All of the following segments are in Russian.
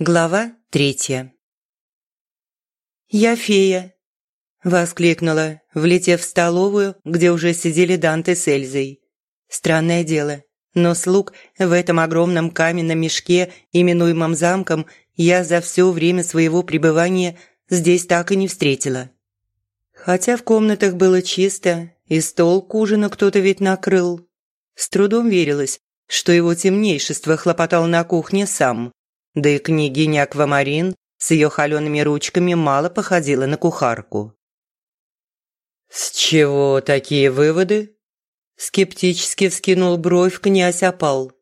Глава третья. «Я фея!» – воскликнула, влетев в столовую, где уже сидели Данте с Эльзой. Странное дело, но слуг в этом огромном каменном мешке, именуемом замком, я за все время своего пребывания здесь так и не встретила. Хотя в комнатах было чисто, и стол к ужину кто-то ведь накрыл. С трудом верилось, что его темнейшество хлопотал на кухне сам – да и княгиня Аквамарин с ее холеными ручками мало походила на кухарку. «С чего такие выводы?» Скептически вскинул бровь князь Опал.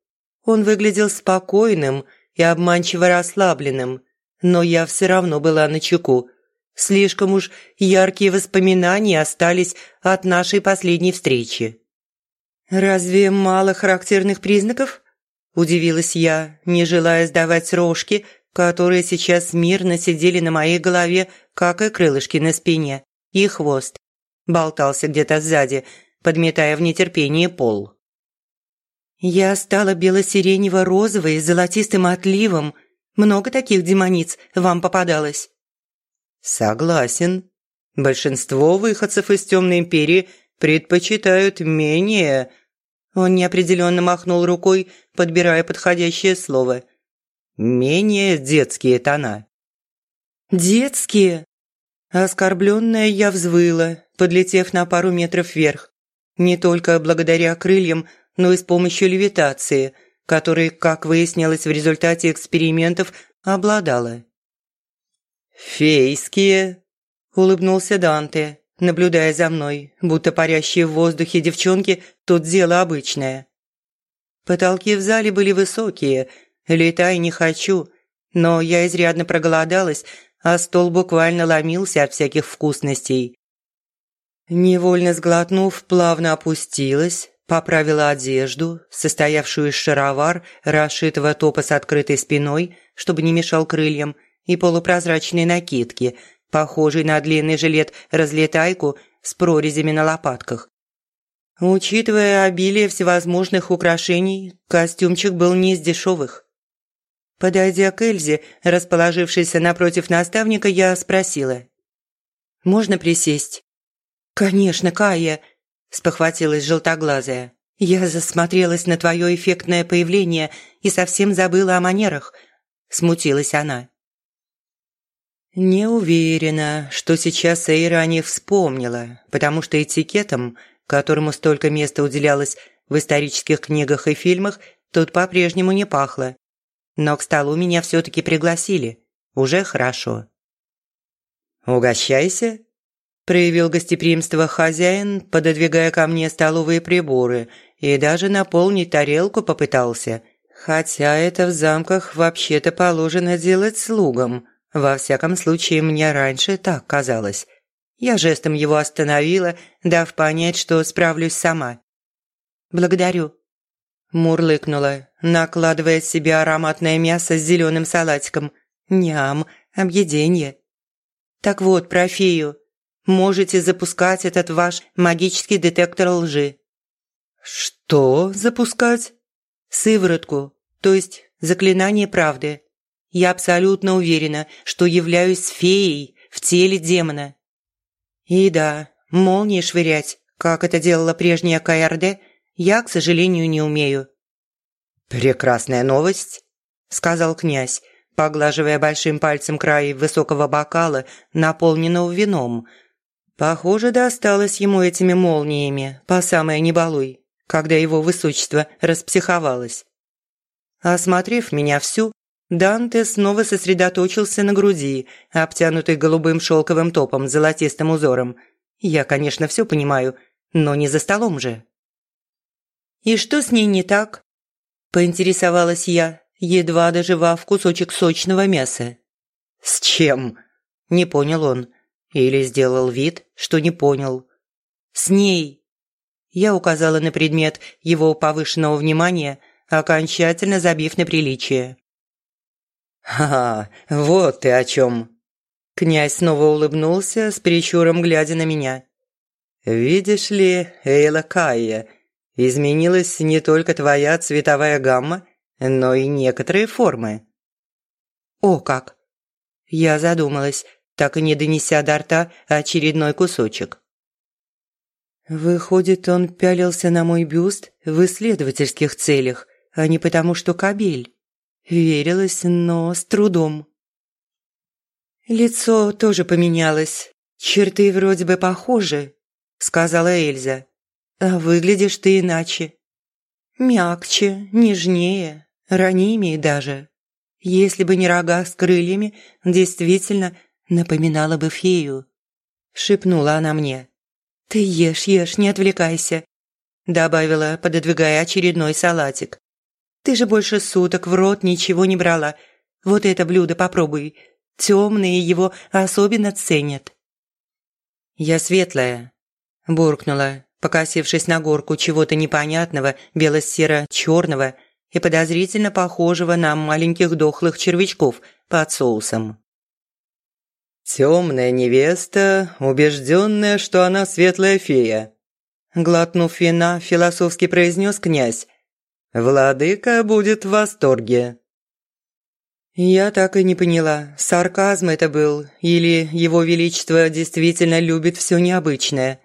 Он выглядел спокойным и обманчиво расслабленным, но я все равно была на чеку. Слишком уж яркие воспоминания остались от нашей последней встречи. «Разве мало характерных признаков?» Удивилась я, не желая сдавать рожки, которые сейчас мирно сидели на моей голове, как и крылышки на спине, и хвост. Болтался где-то сзади, подметая в нетерпении пол. Я стала бело-сиренево-розовой с золотистым отливом. Много таких демониц вам попадалось? Согласен. Большинство выходцев из Темной Империи предпочитают менее он неопределенно махнул рукой, подбирая подходящее слово. «Менее детские тона». «Детские?» Оскорбленная я взвыла, подлетев на пару метров вверх. Не только благодаря крыльям, но и с помощью левитации, которой, как выяснилось в результате экспериментов, обладала. «Фейские?» – улыбнулся Данте наблюдая за мной, будто парящие в воздухе девчонки тут дело обычное. Потолки в зале были высокие, летай не хочу, но я изрядно проголодалась, а стол буквально ломился от всяких вкусностей. Невольно сглотнув, плавно опустилась, поправила одежду, состоявшую из шаровар, расшитого топа с открытой спиной, чтобы не мешал крыльям, и полупрозрачной накидки – похожий на длинный жилет-разлетайку с прорезями на лопатках. Учитывая обилие всевозможных украшений, костюмчик был не из дешевых. Подойдя к Эльзе, расположившейся напротив наставника, я спросила. «Можно присесть?» «Конечно, Кая», – спохватилась желтоглазая. «Я засмотрелась на твое эффектное появление и совсем забыла о манерах», – смутилась она. Не уверена, что сейчас Эйра не вспомнила, потому что этикетом, которому столько места уделялось в исторических книгах и фильмах, тут по-прежнему не пахло. Но к столу меня все-таки пригласили. Уже хорошо. «Угощайся», – проявил гостеприимство хозяин, пододвигая ко мне столовые приборы, и даже наполнить тарелку попытался. Хотя это в замках вообще-то положено делать слугам – во всяком случае, мне раньше так казалось. Я жестом его остановила, дав понять, что справлюсь сама. «Благодарю», – мурлыкнула, накладывая себе ароматное мясо с зеленым салатиком. «Ням, объеденье». «Так вот, про фею. Можете запускать этот ваш магический детектор лжи». «Что запускать?» «Сыворотку, то есть заклинание правды. Я абсолютно уверена, что являюсь феей в теле демона. И да, молнии швырять, как это делала прежняя КРД, я, к сожалению, не умею. «Прекрасная новость», – сказал князь, поглаживая большим пальцем край высокого бокала, наполненного вином. Похоже, досталось ему этими молниями, по самое не балуй, когда его высочество распсиховалось. Осмотрев меня всю, Данте снова сосредоточился на груди, обтянутой голубым шелковым топом с золотистым узором. Я, конечно, все понимаю, но не за столом же. «И что с ней не так?» – поинтересовалась я, едва доживав кусочек сочного мяса. «С чем?» – не понял он. Или сделал вид, что не понял. «С ней!» Я указала на предмет его повышенного внимания, окончательно забив на приличие. «Ха, вот ты о чем!» Князь снова улыбнулся, с прищуром глядя на меня. «Видишь ли, Эйла Кайя, изменилась не только твоя цветовая гамма, но и некоторые формы». О как! Я задумалась, так и не донеся до рта очередной кусочек. Выходит, он пялился на мой бюст в исследовательских целях, а не потому, что кабель. Верилась, но с трудом. «Лицо тоже поменялось. Черты вроде бы похожи», — сказала Эльза. «А выглядишь ты иначе. Мягче, нежнее, ранимее даже. Если бы не рога с крыльями, действительно напоминала бы фею», — шепнула она мне. «Ты ешь, ешь, не отвлекайся», – добавила, пододвигая очередной салатик. «Ты же больше суток в рот ничего не брала. Вот это блюдо попробуй. Темные его особенно ценят». «Я светлая», – буркнула, покосившись на горку чего-то непонятного, бело-серо-черного и подозрительно похожего на маленьких дохлых червячков под соусом. «Темная невеста, убежденная, что она светлая фея», глотнув вина, философски произнес князь. «Владыка будет в восторге». Я так и не поняла, сарказм это был или его величество действительно любит все необычное.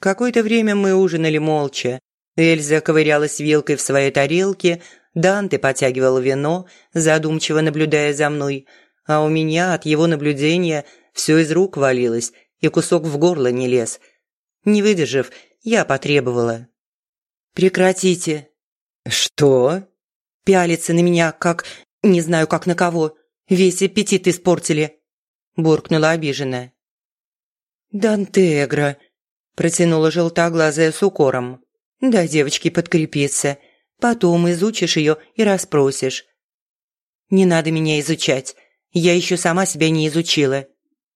Какое-то время мы ужинали молча. Эльза ковырялась вилкой в своей тарелке, Данте потягивал вино, задумчиво наблюдая за мной – а у меня от его наблюдения все из рук валилось и кусок в горло не лез. Не выдержав, я потребовала. «Прекратите». «Что?» «Пялится на меня, как... не знаю, как на кого. Весь аппетит испортили», – буркнула обиженная. «Дантегра», – протянула желтоглазая с укором. «Да, девочки, подкрепиться. Потом изучишь ее и расспросишь». «Не надо меня изучать. Я еще сама себя не изучила.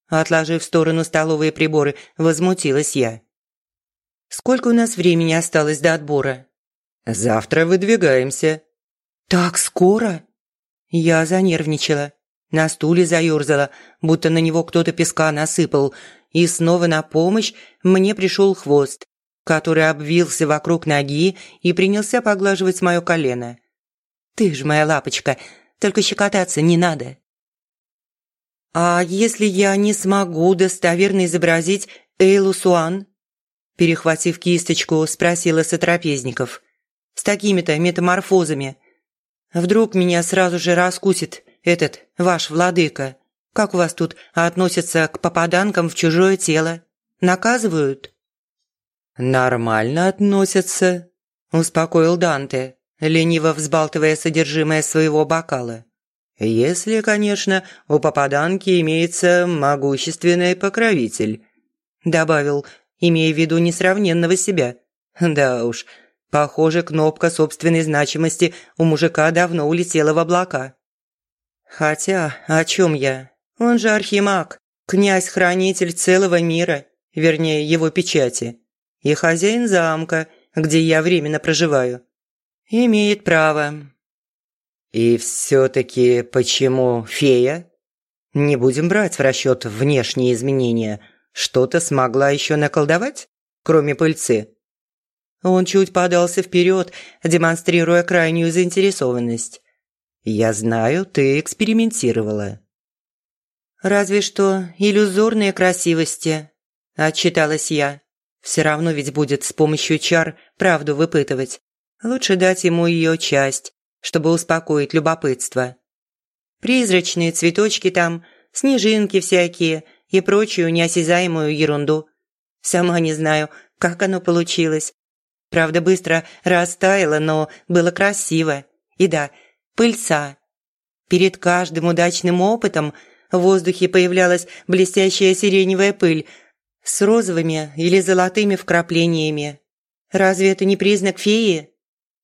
Отложив в сторону столовые приборы, возмутилась я. «Сколько у нас времени осталось до отбора?» «Завтра выдвигаемся». «Так скоро?» Я занервничала. На стуле заёрзала, будто на него кто-то песка насыпал. И снова на помощь мне пришел хвост, который обвился вокруг ноги и принялся поглаживать мое колено. «Ты ж моя лапочка, только щекотаться не надо». «А если я не смогу достоверно изобразить Эйлу Суан?» Перехватив кисточку, спросила сотрапезников. «С такими-то метаморфозами. Вдруг меня сразу же раскусит этот ваш владыка? Как у вас тут относятся к попаданкам в чужое тело? Наказывают?» «Нормально относятся», – успокоил Данте, лениво взбалтывая содержимое своего бокала. Если, конечно, у попаданки имеется могущественный покровитель», добавил, имея в виду несравненного себя. Да уж, похоже, кнопка собственной значимости у мужика давно улетела в облака. Хотя, о чем я? Он же архимаг, князь-хранитель целого мира, вернее, его печати, и хозяин замка, где я временно проживаю. Имеет право, и все-таки почему фея? Не будем брать в расчет внешние изменения. Что-то смогла еще наколдовать, кроме пыльцы? Он чуть подался вперед, демонстрируя крайнюю заинтересованность. «Я знаю, ты экспериментировала». «Разве что иллюзорные красивости», – отчиталась я. «Все равно ведь будет с помощью чар правду выпытывать. Лучше дать ему ее часть, чтобы успокоить любопытство. Призрачные цветочки там, снежинки всякие и прочую неосязаемую ерунду. Сама не знаю, как оно получилось. Правда, быстро растаяло, но было красиво. И да, пыльца. Перед каждым удачным опытом в воздухе появлялась блестящая сиреневая пыль с розовыми или золотыми вкраплениями. Разве это не признак феи?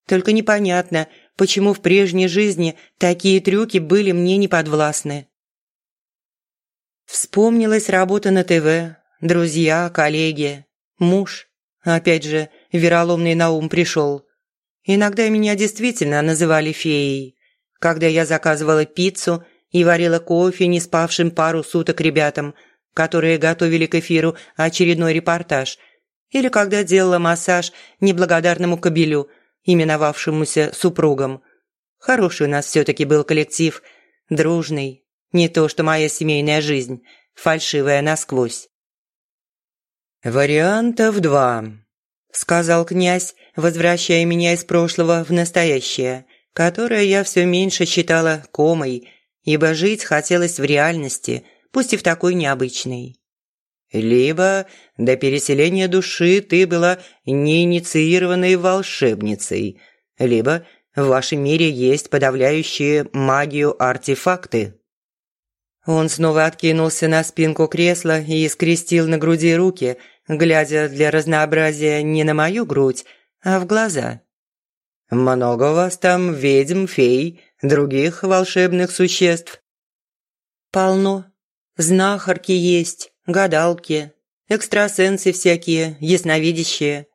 Только непонятно, почему в прежней жизни такие трюки были мне неподвластны. Вспомнилась работа на ТВ, друзья, коллеги, муж. Опять же, вероломный на ум пришел. Иногда меня действительно называли феей. Когда я заказывала пиццу и варила кофе не спавшим пару суток ребятам, которые готовили к эфиру очередной репортаж, или когда делала массаж неблагодарному кобелю – именовавшемуся супругом. Хороший у нас все-таки был коллектив. дружный. Не то, что моя семейная жизнь, фальшивая насквозь. «Вариантов два», – сказал князь, возвращая меня из прошлого в настоящее, которое я все меньше считала комой, ибо жить хотелось в реальности, пусть и в такой необычной. Либо до переселения души ты была неинициированной волшебницей, либо в вашем мире есть подавляющие магию артефакты. Он снова откинулся на спинку кресла и скрестил на груди руки, глядя для разнообразия не на мою грудь, а в глаза. «Много вас там ведьм, фей, других волшебных существ?» «Полно. Знахарки есть, гадалки, экстрасенсы всякие, ясновидящие.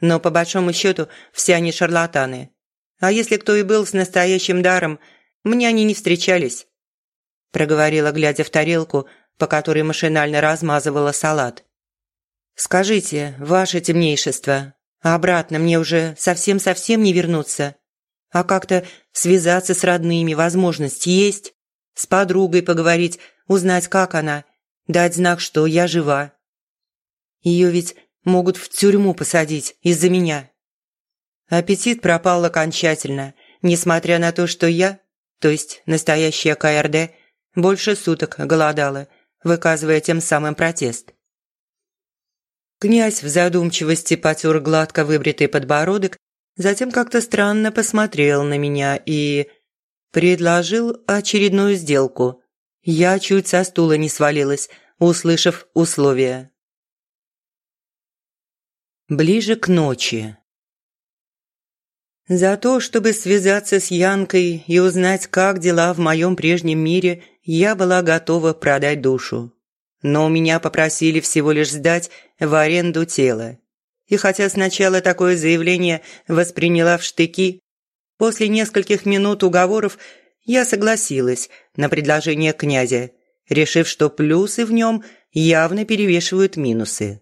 Но по большому счету все они шарлатаны. А если кто и был с настоящим даром, мне они не встречались проговорила, глядя в тарелку, по которой машинально размазывала салат. «Скажите, ваше темнейшество, обратно мне уже совсем-совсем не вернуться? А как-то связаться с родными возможность есть? С подругой поговорить, узнать, как она, дать знак, что я жива? Ее ведь могут в тюрьму посадить из-за меня». Аппетит пропал окончательно, несмотря на то, что я, то есть настоящая КРД, больше суток голодала, выказывая тем самым протест. Князь в задумчивости потер гладко выбритый подбородок, затем как-то странно посмотрел на меня и... предложил очередную сделку. Я чуть со стула не свалилась, услышав условия. Ближе к ночи. За то, чтобы связаться с Янкой и узнать, как дела в моем прежнем мире, я была готова продать душу. Но меня попросили всего лишь сдать в аренду тело. И хотя сначала такое заявление восприняла в штыки, после нескольких минут уговоров я согласилась на предложение князя, решив, что плюсы в нем явно перевешивают минусы.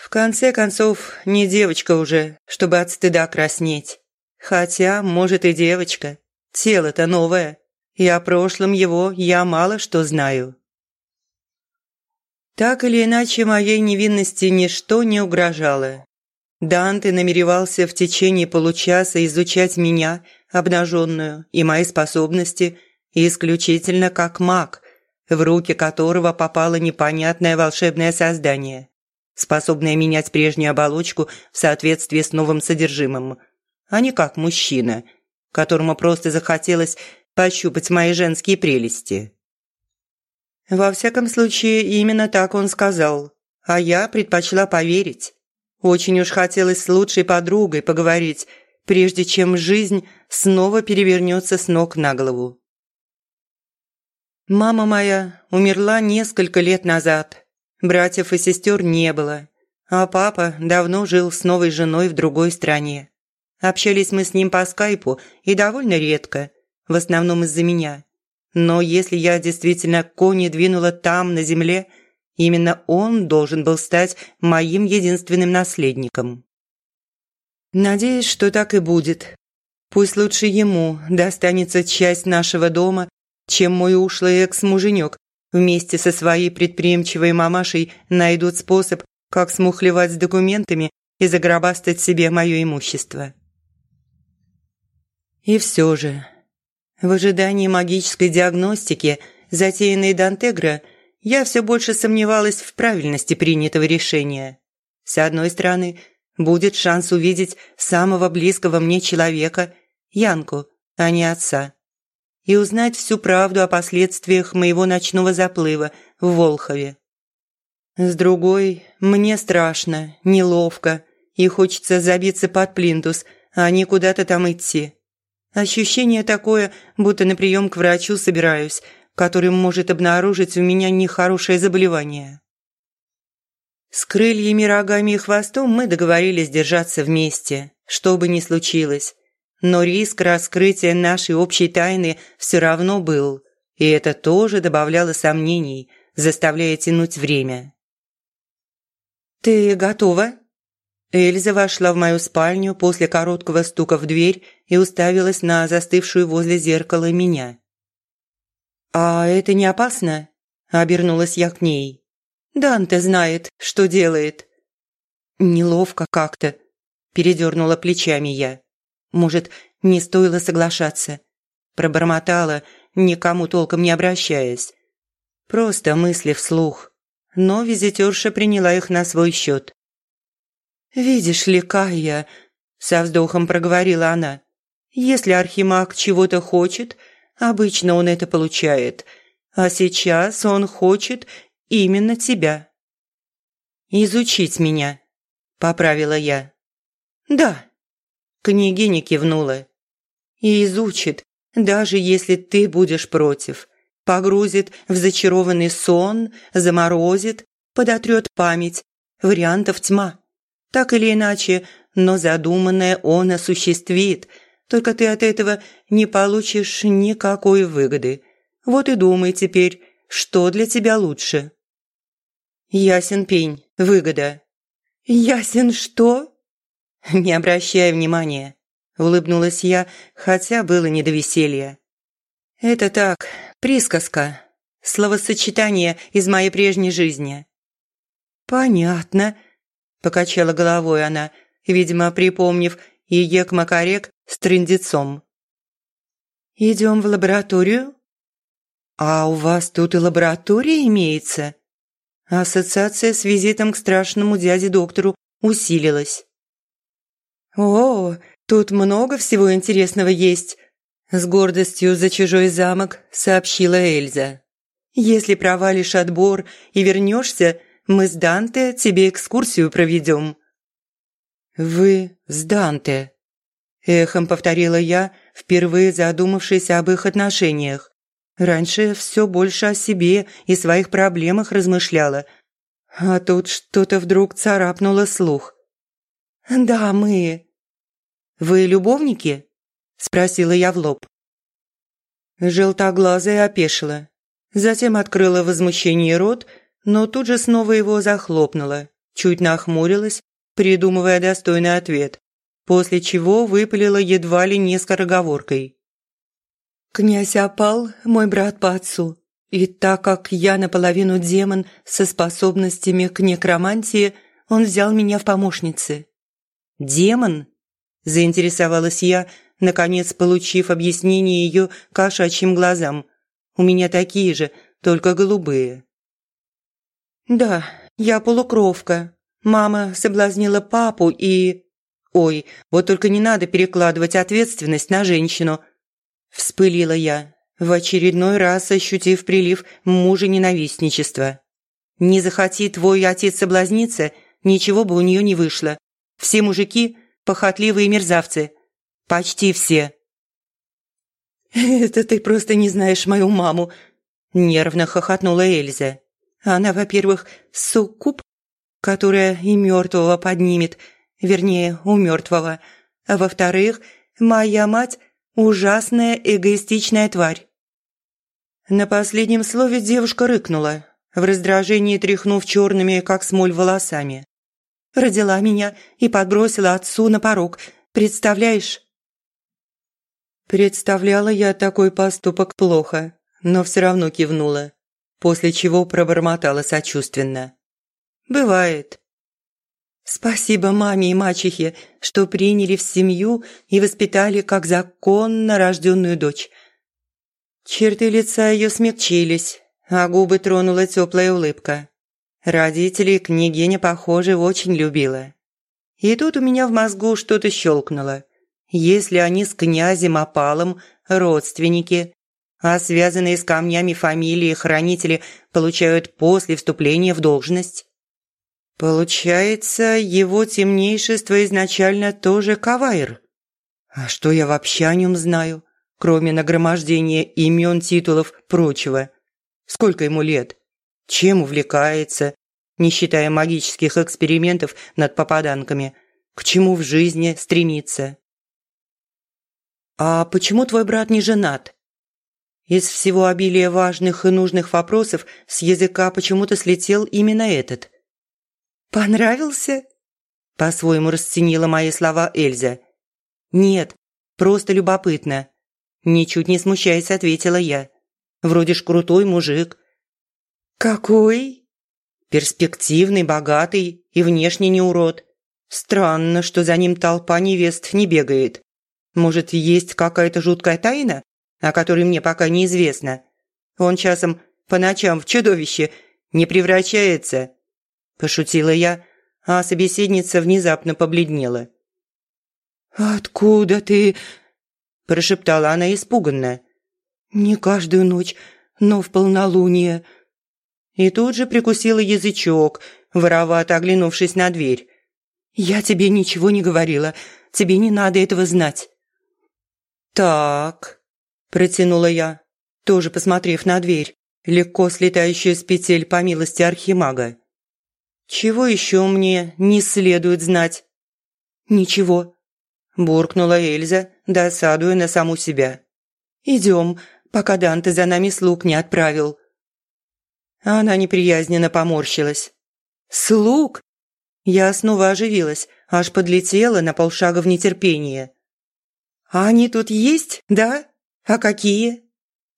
В конце концов, не девочка уже, чтобы от стыда краснеть. Хотя, может, и девочка. Тело-то новое и о прошлом его я мало что знаю. Так или иначе, моей невинности ничто не угрожало. Данте намеревался в течение получаса изучать меня, обнаженную, и мои способности, исключительно как маг, в руки которого попало непонятное волшебное создание, способное менять прежнюю оболочку в соответствии с новым содержимым, а не как мужчина, которому просто захотелось пощупать мои женские прелести. Во всяком случае, именно так он сказал, а я предпочла поверить. Очень уж хотелось с лучшей подругой поговорить, прежде чем жизнь снова перевернется с ног на голову. Мама моя умерла несколько лет назад. Братьев и сестер не было, а папа давно жил с новой женой в другой стране. Общались мы с ним по скайпу и довольно редко – в основном из-за меня. Но если я действительно кони двинула там, на земле, именно он должен был стать моим единственным наследником. Надеюсь, что так и будет. Пусть лучше ему достанется часть нашего дома, чем мой ушлый экс-муженек вместе со своей предприимчивой мамашей найдут способ, как смухлевать с документами и загробастать себе мое имущество. И все же в ожидании магической диагностики, затеянной Дантегро, я все больше сомневалась в правильности принятого решения. С одной стороны, будет шанс увидеть самого близкого мне человека, Янку, а не отца, и узнать всю правду о последствиях моего ночного заплыва в Волхове. С другой, мне страшно, неловко, и хочется забиться под плинтус, а не куда-то там идти. Ощущение такое, будто на прием к врачу собираюсь, который может обнаружить у меня нехорошее заболевание. С крыльями, рогами и хвостом мы договорились держаться вместе, что бы ни случилось. Но риск раскрытия нашей общей тайны все равно был, и это тоже добавляло сомнений, заставляя тянуть время. «Ты готова?» Эльза вошла в мою спальню после короткого стука в дверь и уставилась на застывшую возле зеркала меня. «А это не опасно?» – обернулась я к ней. «Данте знает, что делает». «Неловко как-то», – передернула плечами я. «Может, не стоило соглашаться?» Пробормотала, никому толком не обращаясь. Просто мысли вслух. Но визитерша приняла их на свой счет. «Видишь ли, Кая», – со вздохом проговорила она, – «если архимаг чего-то хочет, обычно он это получает, а сейчас он хочет именно тебя». «Изучить меня», – поправила я. «Да», – княгиня кивнула. «И изучит, даже если ты будешь против. Погрузит в зачарованный сон, заморозит, подотрет память. Вариантов тьма. Так или иначе, но задуманное он осуществит. Только ты от этого не получишь никакой выгоды. Вот и думай теперь, что для тебя лучше. Ясен пень, выгода. Ясен что? Не обращай внимания. Улыбнулась я, хотя было не до веселья. Это так, присказка. Словосочетание из моей прежней жизни. Понятно, Покачала головой она, видимо, припомнив и Ек-Макарек с трындецом. «Идем в лабораторию?» «А у вас тут и лаборатория имеется?» Ассоциация с визитом к страшному дяде-доктору усилилась. «О, тут много всего интересного есть», – с гордостью за чужой замок сообщила Эльза. «Если провалишь отбор и вернешься, мы с Данте тебе экскурсию проведем». «Вы с Данте?» – эхом повторила я, впервые задумавшись об их отношениях. Раньше все больше о себе и своих проблемах размышляла, а тут что-то вдруг царапнуло слух. «Да, мы...» «Вы любовники?» – спросила я в лоб. Желтоглазая опешила. Затем открыла возмущение рот – но тут же снова его захлопнула, чуть нахмурилась, придумывая достойный ответ, после чего выпалила едва ли не скороговоркой. «Князь опал, мой брат по отцу, и так как я наполовину демон со способностями к некромантии, он взял меня в помощницы». «Демон?» – заинтересовалась я, наконец получив объяснение ее кошачьим глазам. «У меня такие же, только голубые». «Да, я полукровка. Мама соблазнила папу и...» «Ой, вот только не надо перекладывать ответственность на женщину!» Вспылила я, в очередной раз ощутив прилив мужа ненавистничества. «Не захоти твой отец соблазниться, ничего бы у нее не вышло. Все мужики – похотливые мерзавцы. Почти все». «Это ты просто не знаешь мою маму», – нервно хохотнула Эльза. Она, во-первых, суккуб, которая и мертвого поднимет, вернее, у мертвого. А во-вторых, моя мать – ужасная эгоистичная тварь. На последнем слове девушка рыкнула, в раздражении тряхнув черными, как смоль, волосами. Родила меня и подбросила отцу на порог. Представляешь? Представляла я такой поступок плохо, но все равно кивнула после чего пробормотала сочувственно. «Бывает». «Спасибо маме и мачехе, что приняли в семью и воспитали как законно рожденную дочь». Черты лица ее смягчились, а губы тронула теплая улыбка. Родителей княгиня, похоже, очень любила. И тут у меня в мозгу что-то щелкнуло. Если они с князем опалом родственники, а связанные с камнями фамилии хранители получают после вступления в должность. Получается, его темнейшество изначально тоже кавайр. А что я вообще о нем знаю, кроме нагромождения имен, титулов, прочего? Сколько ему лет? Чем увлекается, не считая магических экспериментов над попаданками? К чему в жизни стремится? «А почему твой брат не женат?» Из всего обилия важных и нужных вопросов с языка почему-то слетел именно этот. «Понравился?» – по-своему расценила мои слова Эльза. «Нет, просто любопытно», – ничуть не смущаясь ответила я. Вроде ж крутой мужик». «Какой?» «Перспективный, богатый и внешне не урод. Странно, что за ним толпа невест не бегает. Может, есть какая-то жуткая тайна, о которой мне пока неизвестно? Он часом по ночам в чудовище не превращается?» Пошутила я, а собеседница внезапно побледнела. «Откуда ты?» – прошептала она испуганно. «Не каждую ночь, но в полнолуние». И тут же прикусила язычок, воровато оглянувшись на дверь. «Я тебе ничего не говорила, тебе не надо этого знать». «Так», – протянула я, тоже посмотрев на дверь, легко слетающую с петель по милости архимага. «Чего еще мне не следует знать?» «Ничего», – буркнула Эльза, досадуя на саму себя. «Идем, пока Данте за нами слуг не отправил». Она неприязненно поморщилась. «Слуг?» Я снова оживилась, аж подлетела на полшага в нетерпение. «А они тут есть, да? А какие?»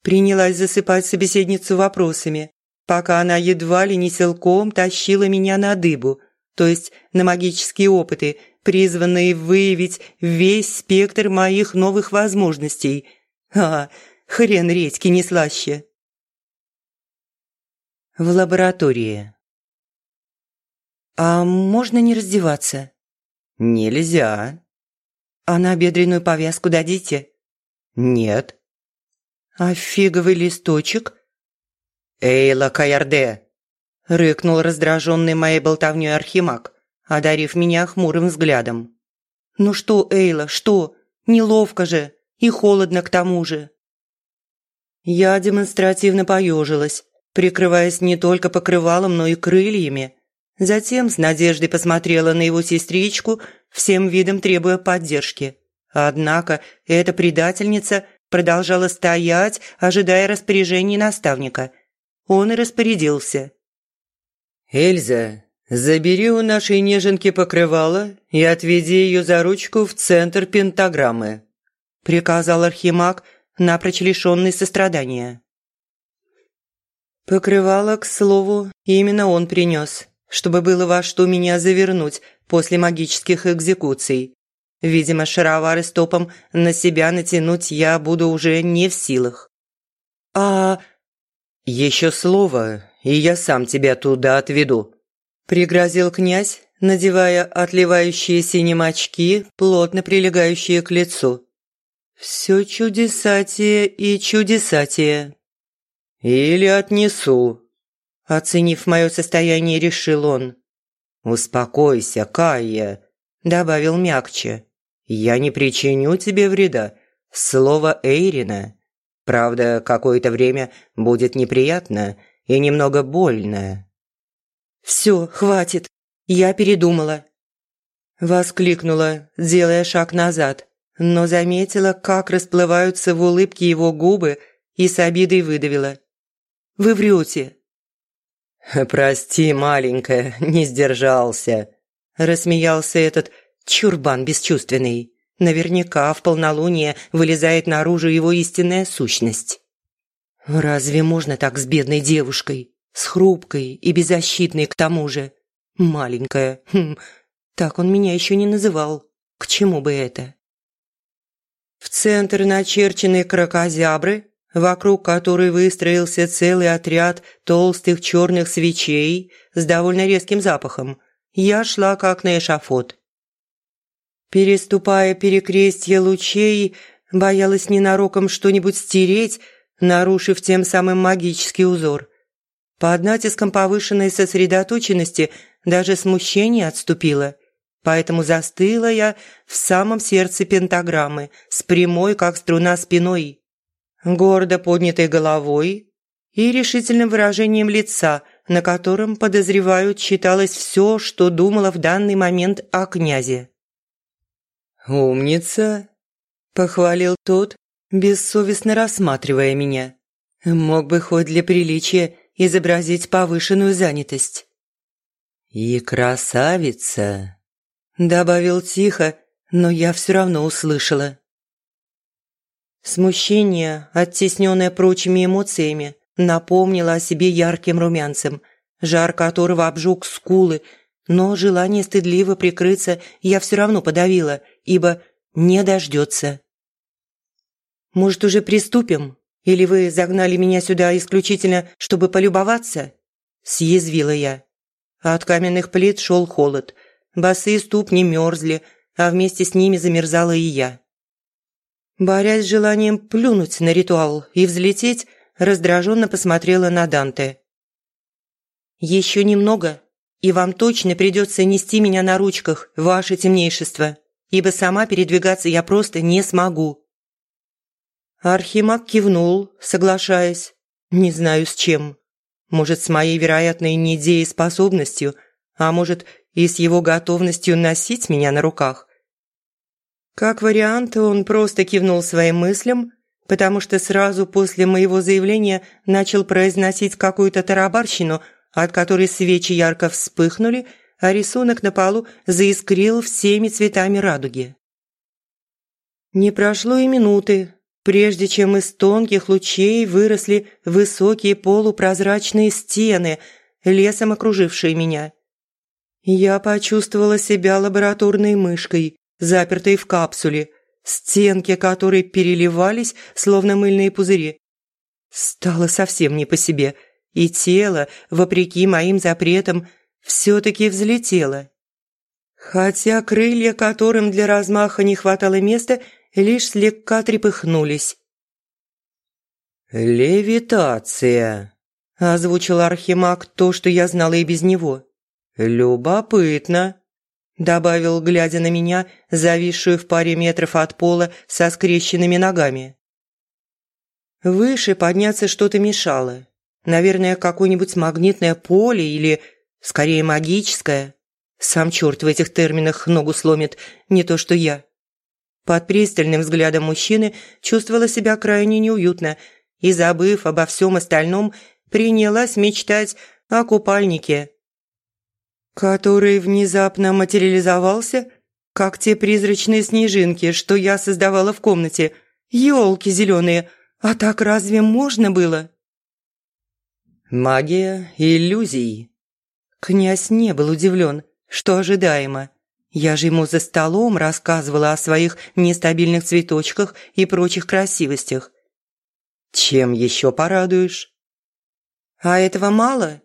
Принялась засыпать собеседницу вопросами, пока она едва ли не силком тащила меня на дыбу, то есть на магические опыты, призванные выявить весь спектр моих новых возможностей. А, хрен редьки не слаще. В лаборатории. «А можно не раздеваться?» «Нельзя». «А на бедренную повязку дадите?» «Нет». «А фиговый листочек?» «Эйла Каярде!» – рыкнул раздраженный моей болтовнёй архимаг, одарив меня хмурым взглядом. «Ну что, Эйла, что? Неловко же и холодно к тому же». Я демонстративно поежилась, прикрываясь не только покрывалом, но и крыльями. Затем с надеждой посмотрела на его сестричку, всем видом требуя поддержки. Однако эта предательница продолжала стоять, ожидая распоряжений наставника. Он и распорядился. «Эльза, забери у нашей неженки покрывало и отведи ее за ручку в центр пентаграммы», приказал Архимаг, напрочь лишенный сострадания. Покрывало, к слову, именно он принес, чтобы было во что меня завернуть после магических экзекуций. Видимо, шаровары с топом на себя натянуть я буду уже не в силах. «А...» «Еще слово, и я сам тебя туда отведу», – пригрозил князь, надевая отливающие синим очки, плотно прилегающие к лицу. «Все чудесатие и чудесатие». «Или отнесу», – оценив мое состояние, решил он. «Успокойся, Кайя», – добавил мягче. «Я не причиню тебе вреда. Слово Эйрина. Правда, какое-то время будет неприятно и немного больно». «Все, хватит. Я передумала». Воскликнула, делая шаг назад, но заметила, как расплываются в улыбке его губы, и с обидой выдавила. Вы врете». «Прости, маленькая, не сдержался», – рассмеялся этот чурбан бесчувственный. Наверняка в полнолуние вылезает наружу его истинная сущность. «Разве можно так с бедной девушкой? С хрупкой и беззащитной к тому же? Маленькая. Хм, так он меня еще не называл. К чему бы это?» В центр начерченной крокозябры вокруг которой выстроился целый отряд толстых черных свечей с довольно резким запахом, я шла как на эшафот. Переступая перекрестье лучей, боялась ненароком что-нибудь стереть, нарушив тем самым магический узор. Под натиском повышенной сосредоточенности даже смущение отступило, поэтому застыла я в самом сердце пентаграммы, с прямой, как струна, спиной гордо поднятой головой и решительным выражением лица, на котором, подозревают, читалось все, что думала в данный момент о князе. «Умница!» – похвалил тот, бессовестно рассматривая меня. Мог бы хоть для приличия изобразить повышенную занятость. «И красавица!» – добавил тихо, но я все равно услышала. Смущение, оттесненное прочими эмоциями, напомнило о себе ярким румянцем, жар которого обжег скулы, но желание стыдливо прикрыться я все равно подавила, ибо не дождется. «Может, уже приступим? Или вы загнали меня сюда исключительно, чтобы полюбоваться?» – съязвила я. От каменных плит шел холод, босые ступни мерзли, а вместе с ними замерзала и я. Борясь с желанием плюнуть на ритуал и взлететь, раздраженно посмотрела на Данте. «Еще немного, и вам точно придется нести меня на ручках, ваше темнейшество, ибо сама передвигаться я просто не смогу». Архимаг кивнул, соглашаясь, не знаю с чем. Может, с моей вероятной недееспособностью, а может, и с его готовностью носить меня на руках. Как вариант, он просто кивнул своим мыслям, потому что сразу после моего заявления начал произносить какую-то тарабарщину, от которой свечи ярко вспыхнули, а рисунок на полу заискрил всеми цветами радуги. Не прошло и минуты, прежде чем из тонких лучей выросли высокие полупрозрачные стены, лесом окружившие меня. Я почувствовала себя лабораторной мышкой, запертой в капсуле, стенки которой переливались, словно мыльные пузыри. Стало совсем не по себе, и тело, вопреки моим запретам, все-таки взлетело. Хотя крылья, которым для размаха не хватало места, лишь слегка трепыхнулись. «Левитация», – озвучил Архимаг то, что я знала и без него. «Любопытно», – добавил, глядя на меня, зависшую в паре метров от пола со скрещенными ногами. Выше подняться что-то мешало. Наверное, какое-нибудь магнитное поле или, скорее, магическое. Сам черт в этих терминах ногу сломит, не то что я. Под пристальным взглядом мужчины чувствовала себя крайне неуютно и, забыв обо всем остальном, принялась мечтать о купальнике который внезапно материализовался, как те призрачные снежинки, что я создавала в комнате. Ёлки зеленые, а так разве можно было? Магия иллюзий. Князь не был удивлен, что ожидаемо. Я же ему за столом рассказывала о своих нестабильных цветочках и прочих красивостях. Чем еще порадуешь? А этого мало?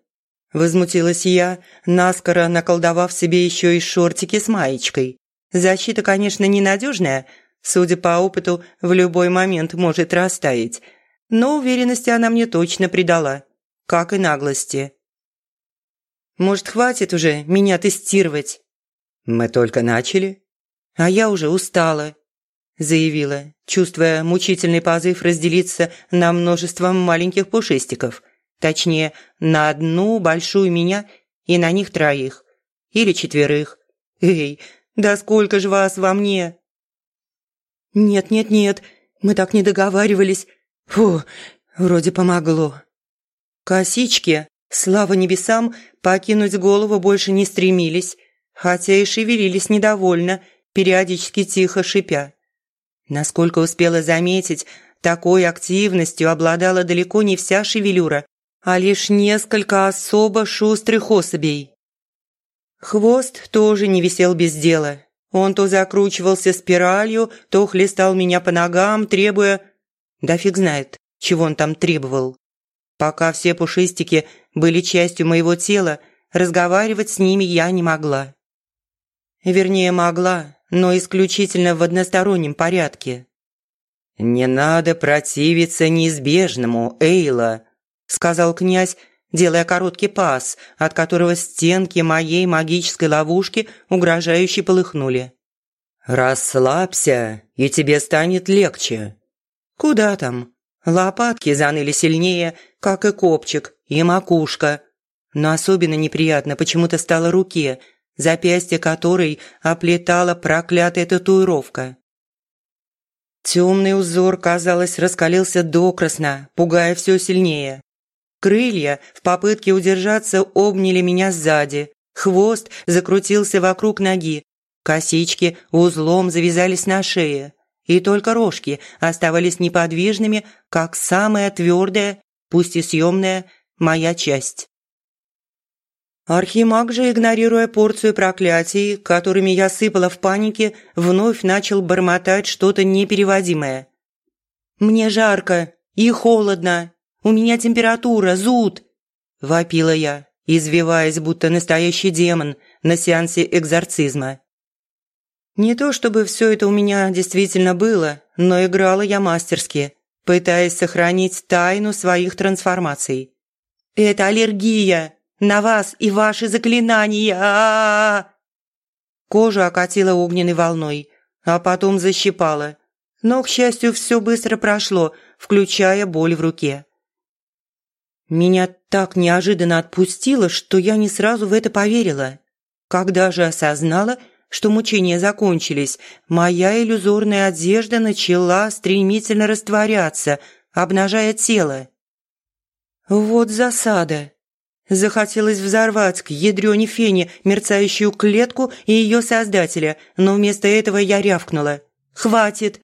Возмутилась я, наскоро наколдовав себе еще и шортики с маечкой. Защита, конечно, ненадежная, судя по опыту, в любой момент может растаять. Но уверенности она мне точно придала, как и наглости. «Может, хватит уже меня тестировать?» «Мы только начали». «А я уже устала», – заявила, чувствуя мучительный позыв разделиться на множество маленьких пушистиков – Точнее, на одну большую меня и на них троих. Или четверых. Эй, да сколько же вас во мне? Нет-нет-нет, мы так не договаривались. Фу, вроде помогло. Косички, слава небесам, покинуть голову больше не стремились, хотя и шевелились недовольно, периодически тихо шипя. Насколько успела заметить, такой активностью обладала далеко не вся шевелюра, а лишь несколько особо шустрых особей. Хвост тоже не висел без дела. Он то закручивался спиралью, то хлестал меня по ногам, требуя... Да фиг знает, чего он там требовал. Пока все пушистики были частью моего тела, разговаривать с ними я не могла. Вернее, могла, но исключительно в одностороннем порядке. «Не надо противиться неизбежному, Эйла», сказал князь, делая короткий пас, от которого стенки моей магической ловушки угрожающе полыхнули. «Расслабься, и тебе станет легче». «Куда там?» Лопатки заныли сильнее, как и копчик, и макушка. Но особенно неприятно почему-то стало руке, запястье которой оплетала проклятая татуировка. Темный узор, казалось, раскалился докрасно, пугая все сильнее. Крылья в попытке удержаться обняли меня сзади. Хвост закрутился вокруг ноги. Косички узлом завязались на шее. и только рожки оставались неподвижными, как самая твердая, пусть и съемная, моя часть. Архимаг же, игнорируя порцию проклятий, которыми я сыпала в панике, вновь начал бормотать что-то непереводимое. «Мне жарко и холодно, у меня температура, зуд!» – вопила я, извиваясь, будто настоящий демон на сеансе экзорцизма. Не то чтобы все это у меня действительно было, но играла я мастерски, пытаясь сохранить тайну своих трансформаций. «Это аллергия! На вас и ваши заклинания! А -а окатила огненной волной, а потом защипала. Но, к счастью, все быстро прошло, включая боль в руке. Меня так неожиданно отпустило, что я не сразу в это поверила. Когда же осознала – что мучения закончились, моя иллюзорная одежда начала стремительно растворяться, обнажая тело. Вот засада. Захотелось взорвать к ядрёне фене мерцающую клетку и ее создателя, но вместо этого я рявкнула. «Хватит!»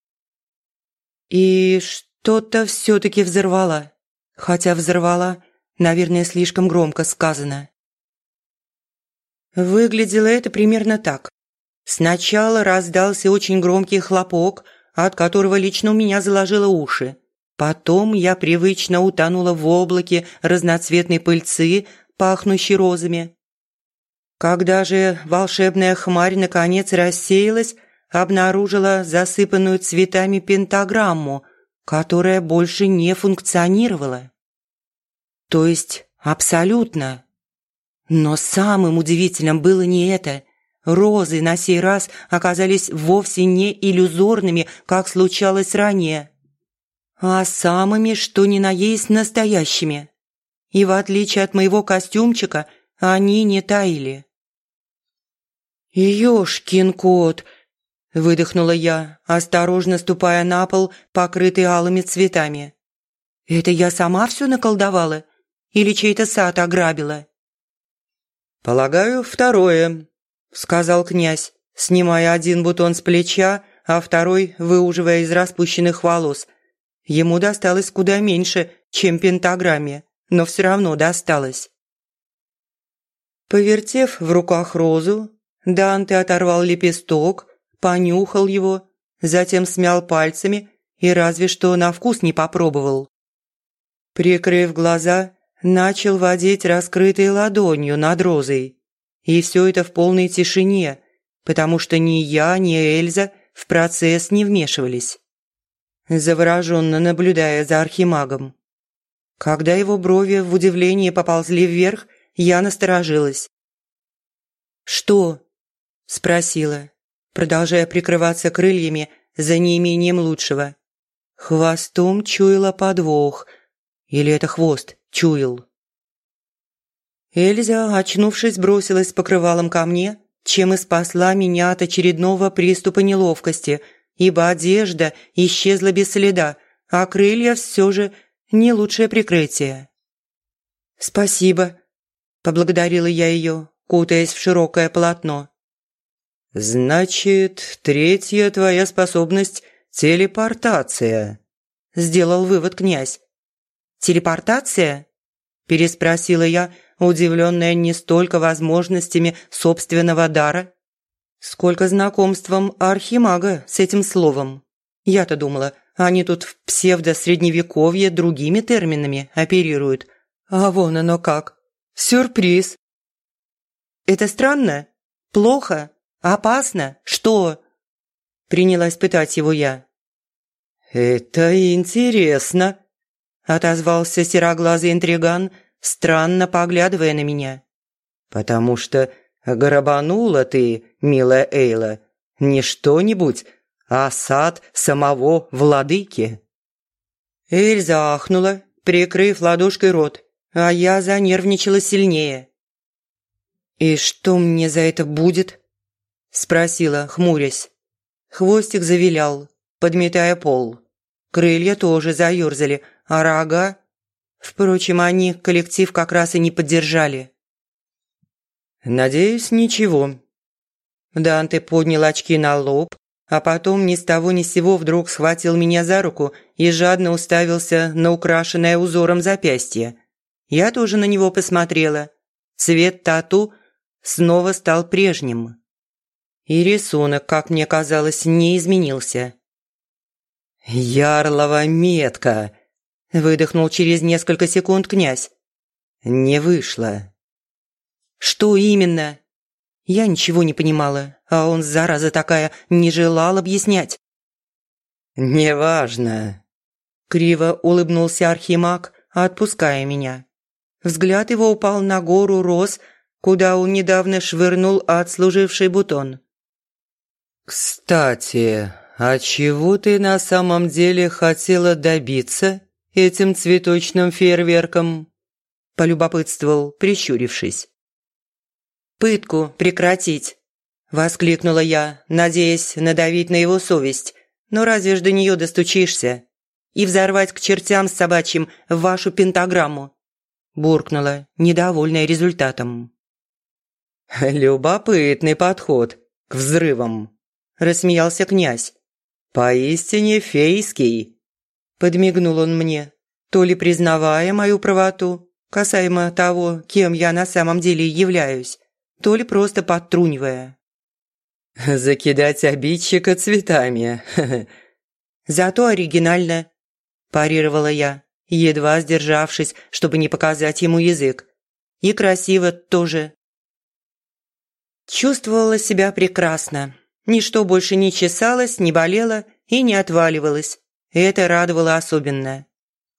И что-то все-таки взорвала. Хотя взорвала, наверное, слишком громко сказано. Выглядело это примерно так. Сначала раздался очень громкий хлопок, от которого лично у меня заложило уши. Потом я привычно утонула в облаке разноцветной пыльцы, пахнущей розами. Когда же волшебная хмарь наконец рассеялась, обнаружила засыпанную цветами пентаграмму, которая больше не функционировала. То есть абсолютно. Но самым удивительным было не это – Розы на сей раз оказались вовсе не иллюзорными, как случалось ранее, а самыми, что ни на есть, настоящими. И в отличие от моего костюмчика, они не таяли. «Ёшкин кот!» – выдохнула я, осторожно ступая на пол, покрытый алыми цветами. «Это я сама все наколдовала? Или чей-то сад ограбила?» «Полагаю, второе», сказал князь, снимая один бутон с плеча, а второй выуживая из распущенных волос. Ему досталось куда меньше, чем пентаграмме, но все равно досталось. Повертев в руках розу, Данте оторвал лепесток, понюхал его, затем смял пальцами и разве что на вкус не попробовал. Прикрыв глаза, начал водить раскрытой ладонью над розой. И все это в полной тишине, потому что ни я, ни Эльза в процесс не вмешивались. Завороженно наблюдая за архимагом. Когда его брови в удивлении поползли вверх, я насторожилась. «Что?» – спросила, продолжая прикрываться крыльями за неимением лучшего. Хвостом чуяла подвох. Или это хвост чуял? Эльза, очнувшись, бросилась с покрывалом ко мне, чем и спасла меня от очередного приступа неловкости, ибо одежда исчезла без следа, а крылья все же не лучшее прикрытие. «Спасибо», – поблагодарила я ее, кутаясь в широкое полотно. «Значит, третья твоя способность – телепортация», – сделал вывод князь. «Телепортация?» – переспросила я, удивленная не столько возможностями собственного дара, сколько знакомством архимага с этим словом. Я-то думала, они тут в псевдо-средневековье другими терминами оперируют. А вон оно как. Сюрприз. «Это странно? Плохо? Опасно? Что?» Принялась пытать его я. «Это интересно», – отозвался сероглазый интриган – странно поглядывая на меня. «Потому что грабанула ты, милая Эйла, не что-нибудь, а сад самого владыки». Эльза ахнула, прикрыв ладошкой рот, а я занервничала сильнее. «И что мне за это будет?» – спросила, хмурясь. Хвостик завилял, подметая пол. Крылья тоже заёрзали, а рога Впрочем, они коллектив как раз и не поддержали. «Надеюсь, ничего». Данте поднял очки на лоб, а потом ни с того ни с сего вдруг схватил меня за руку и жадно уставился на украшенное узором запястье. Я тоже на него посмотрела. Цвет тату снова стал прежним. И рисунок, как мне казалось, не изменился. «Ярлова метка!» – выдохнул через несколько секунд князь. «Не вышло». «Что именно?» Я ничего не понимала, а он, зараза такая, не желал объяснять. «Неважно», – криво улыбнулся Архимаг, отпуская меня. Взгляд его упал на гору роз, куда он недавно швырнул отслуживший бутон. «Кстати, а чего ты на самом деле хотела добиться этим цветочным фейерверком?» – полюбопытствовал, прищурившись. «Пытку прекратить!» – воскликнула я, надеясь надавить на его совесть. «Но разве ж до нее достучишься? И взорвать к чертям с собачьим вашу пентаграмму!» – буркнула, недовольная результатом. «Любопытный подход к взрывам», – рассмеялся князь. «Поистине фейский», – подмигнул он мне, то ли признавая мою правоту, касаемо того, кем я на самом деле являюсь, то ли просто подтрунивая. «Закидать обидчика цветами. Зато оригинально», – парировала я, едва сдержавшись, чтобы не показать ему язык. «И красиво тоже». Чувствовала себя прекрасно. Ничто больше не чесалось, не болело и не отваливалось. Это радовало особенно.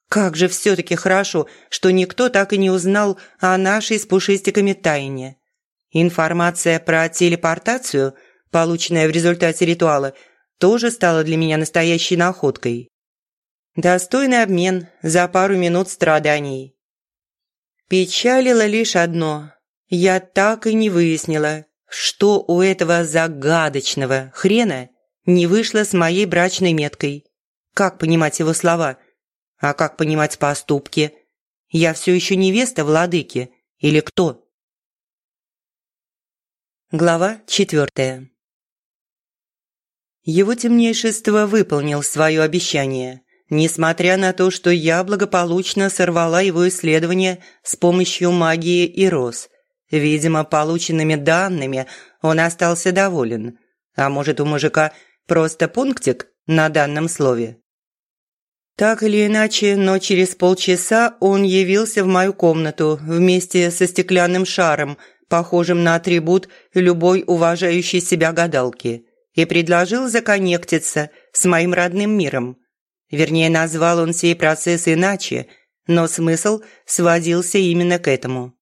Как же все-таки хорошо, что никто так и не узнал о нашей с пушистиками тайне. Информация про телепортацию, полученная в результате ритуала, тоже стала для меня настоящей находкой. Достойный обмен за пару минут страданий. Печалило лишь одно. Я так и не выяснила, что у этого загадочного хрена не вышло с моей брачной меткой. Как понимать его слова? А как понимать поступки? Я все еще невеста владыки или кто? Глава четвертая. Его темнейшество выполнил свое обещание, несмотря на то, что я благополучно сорвала его исследование с помощью магии и роз. Видимо, полученными данными он остался доволен. А может, у мужика просто пунктик на данном слове? Так или иначе, но через полчаса он явился в мою комнату вместе со стеклянным шаром – похожим на атрибут любой уважающей себя гадалки, и предложил законнектиться с моим родным миром. Вернее, назвал он сей процесс иначе, но смысл сводился именно к этому.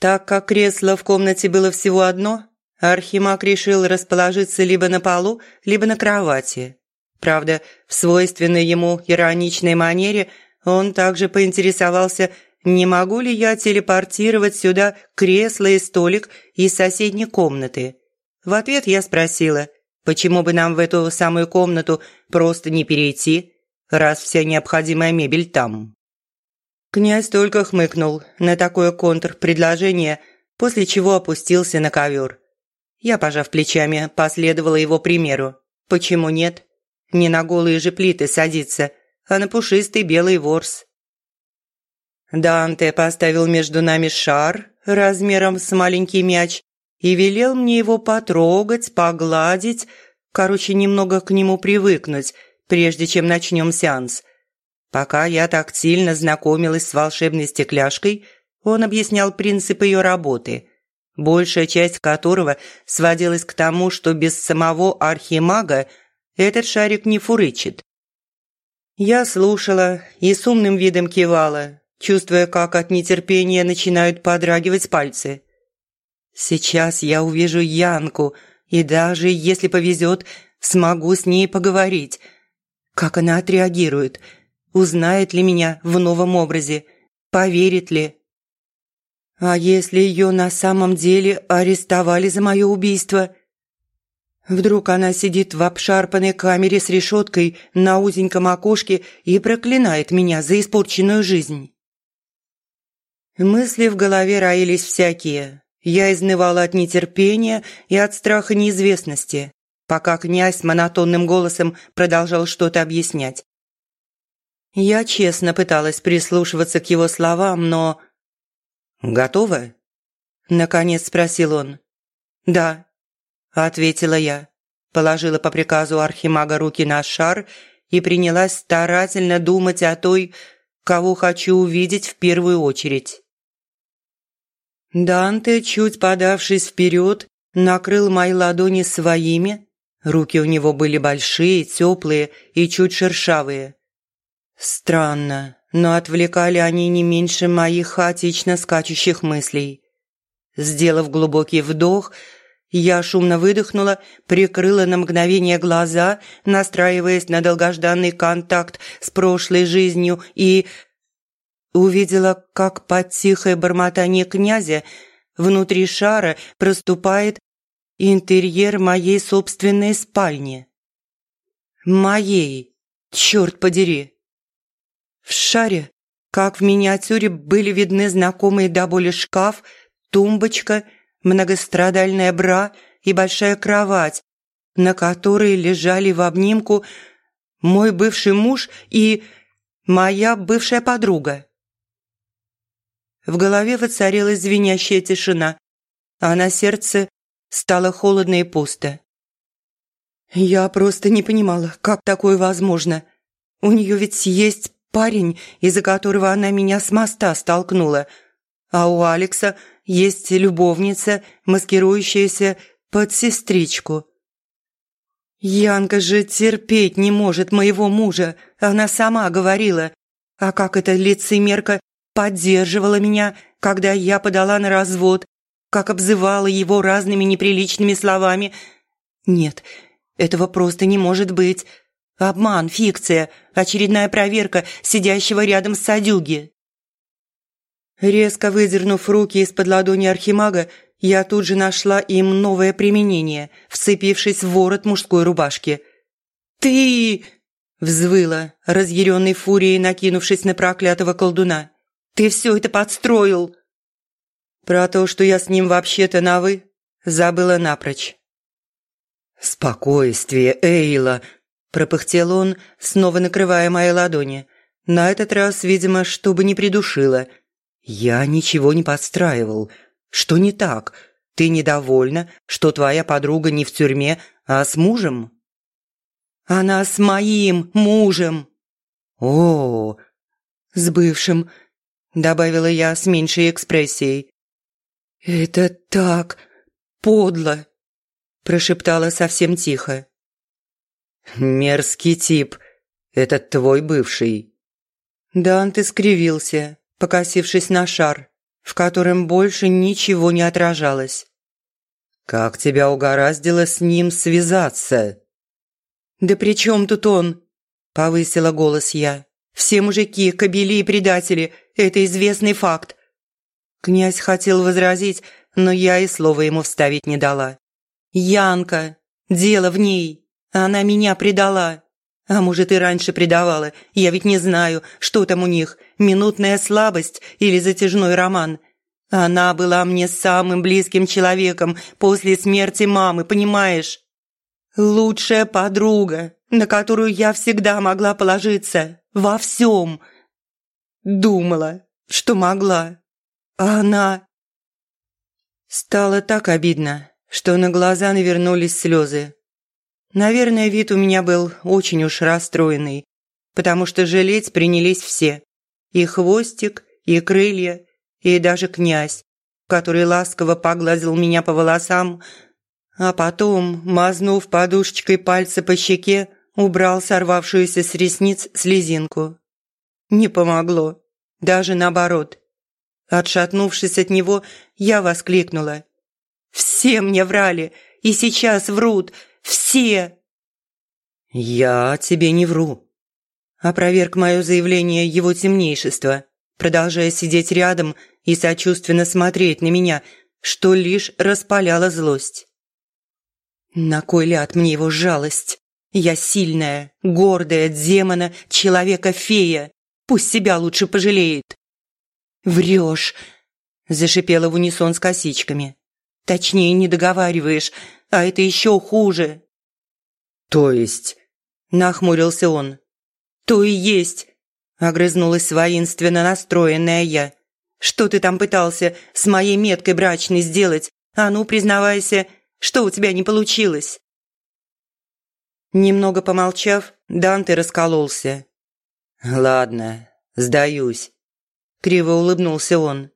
Так как кресло в комнате было всего одно, Архимаг решил расположиться либо на полу, либо на кровати. Правда, в свойственной ему ироничной манере он также поинтересовался, не могу ли я телепортировать сюда кресло и столик из соседней комнаты? В ответ я спросила, почему бы нам в эту самую комнату просто не перейти, раз вся необходимая мебель там. Князь только хмыкнул на такое контрпредложение, после чего опустился на ковер. Я, пожав плечами, последовала его примеру. Почему нет? Не на голые же плиты садиться, а на пушистый белый ворс. Данте поставил между нами шар размером с маленький мяч и велел мне его потрогать, погладить, короче, немного к нему привыкнуть, прежде чем начнем сеанс. Пока я тактильно знакомилась с волшебной стекляшкой, он объяснял принцип ее работы, большая часть которого сводилась к тому, что без самого архимага этот шарик не фурычит. Я слушала и с умным видом кивала, чувствуя, как от нетерпения начинают подрагивать пальцы. Сейчас я увижу Янку, и даже, если повезет, смогу с ней поговорить. Как она отреагирует? Узнает ли меня в новом образе? Поверит ли? А если ее на самом деле арестовали за мое убийство? Вдруг она сидит в обшарпанной камере с решеткой на узеньком окошке и проклинает меня за испорченную жизнь. Мысли в голове роились всякие. Я изнывала от нетерпения и от страха неизвестности. пока князь монотонным голосом продолжал что-то объяснять. Я честно пыталась прислушиваться к его словам, но... «Готова?» – наконец спросил он. «Да», – ответила я, положила по приказу архимага руки на шар и принялась старательно думать о той, кого хочу увидеть в первую очередь. Данте, чуть подавшись вперед, накрыл мои ладони своими. Руки у него были большие, теплые и чуть шершавые. Странно, но отвлекали они не меньше моих хаотично скачущих мыслей. Сделав глубокий вдох, я шумно выдохнула, прикрыла на мгновение глаза, настраиваясь на долгожданный контакт с прошлой жизнью и... Увидела, как под тихое бормотание князя внутри шара проступает интерьер моей собственной спальни. Моей, черт подери. В шаре, как в миниатюре, были видны знакомые до боли шкаф, тумбочка, многострадальная бра и большая кровать, на которой лежали в обнимку мой бывший муж и моя бывшая подруга. В голове воцарилась звенящая тишина, а на сердце стало холодно и пусто. Я просто не понимала, как такое возможно. У нее ведь есть парень, из-за которого она меня с моста столкнула. А у Алекса есть любовница, маскирующаяся под сестричку. Янка же терпеть не может моего мужа, она сама говорила. А как эта лицемерка поддерживала меня, когда я подала на развод, как обзывала его разными неприличными словами. Нет, этого просто не может быть. Обман, фикция, очередная проверка сидящего рядом с садюги. Резко выдернув руки из-под ладони архимага, я тут же нашла им новое применение, вцепившись в ворот мужской рубашки. «Ты!» – взвыла, разъяренной фурией накинувшись на проклятого колдуна. «Ты все это подстроил!» Про то, что я с ним вообще-то на «вы», забыла напрочь. «Спокойствие, Эйла!» Пропыхтел он, снова накрывая мои ладони. На этот раз, видимо, чтобы не придушило. Я ничего не подстраивал. Что не так? Ты недовольна, что твоя подруга не в тюрьме, а с мужем? Она с моим мужем. О, с бывшим, добавила я с меньшей экспрессией. Это так подло, прошептала совсем тихо. «Мерзкий тип. Этот твой бывший». Данте скривился, покосившись на шар, в котором больше ничего не отражалось. «Как тебя угораздило с ним связаться?» «Да при чем тут он?» – повысила голос я. «Все мужики, кобели и предатели – это известный факт». Князь хотел возразить, но я и слова ему вставить не дала. «Янка! Дело в ней!» Она меня предала. А может, и раньше предавала. Я ведь не знаю, что там у них, минутная слабость или затяжной роман. Она была мне самым близким человеком после смерти мамы, понимаешь? Лучшая подруга, на которую я всегда могла положиться. Во всем. Думала, что могла. А она... Стало так обидно, что на глаза навернулись слезы. Наверное, вид у меня был очень уж расстроенный, потому что жалеть принялись все. И хвостик, и крылья, и даже князь, который ласково погладил меня по волосам, а потом, мазнув подушечкой пальца по щеке, убрал сорвавшуюся с ресниц слезинку. Не помогло, даже наоборот. Отшатнувшись от него, я воскликнула. «Все мне врали, и сейчас врут, все!» «Я тебе не вру», – опроверг мое заявление его темнейшество, продолжая сидеть рядом и сочувственно смотреть на меня, что лишь распаляло злость. «На кой ляд мне его жалость? Я сильная, гордая демона, человека-фея. Пусть себя лучше пожалеет». «Врешь!» – зашипела в унисон с косичками. «Точнее, не договариваешь, а это еще хуже. То есть? Нахмурился он. То и есть. Огрызнулась воинственно настроенная я. Что ты там пытался с моей меткой брачной сделать? А ну, признавайся, что у тебя не получилось?» Немного помолчав, Данте раскололся. «Ладно, сдаюсь», – криво улыбнулся он.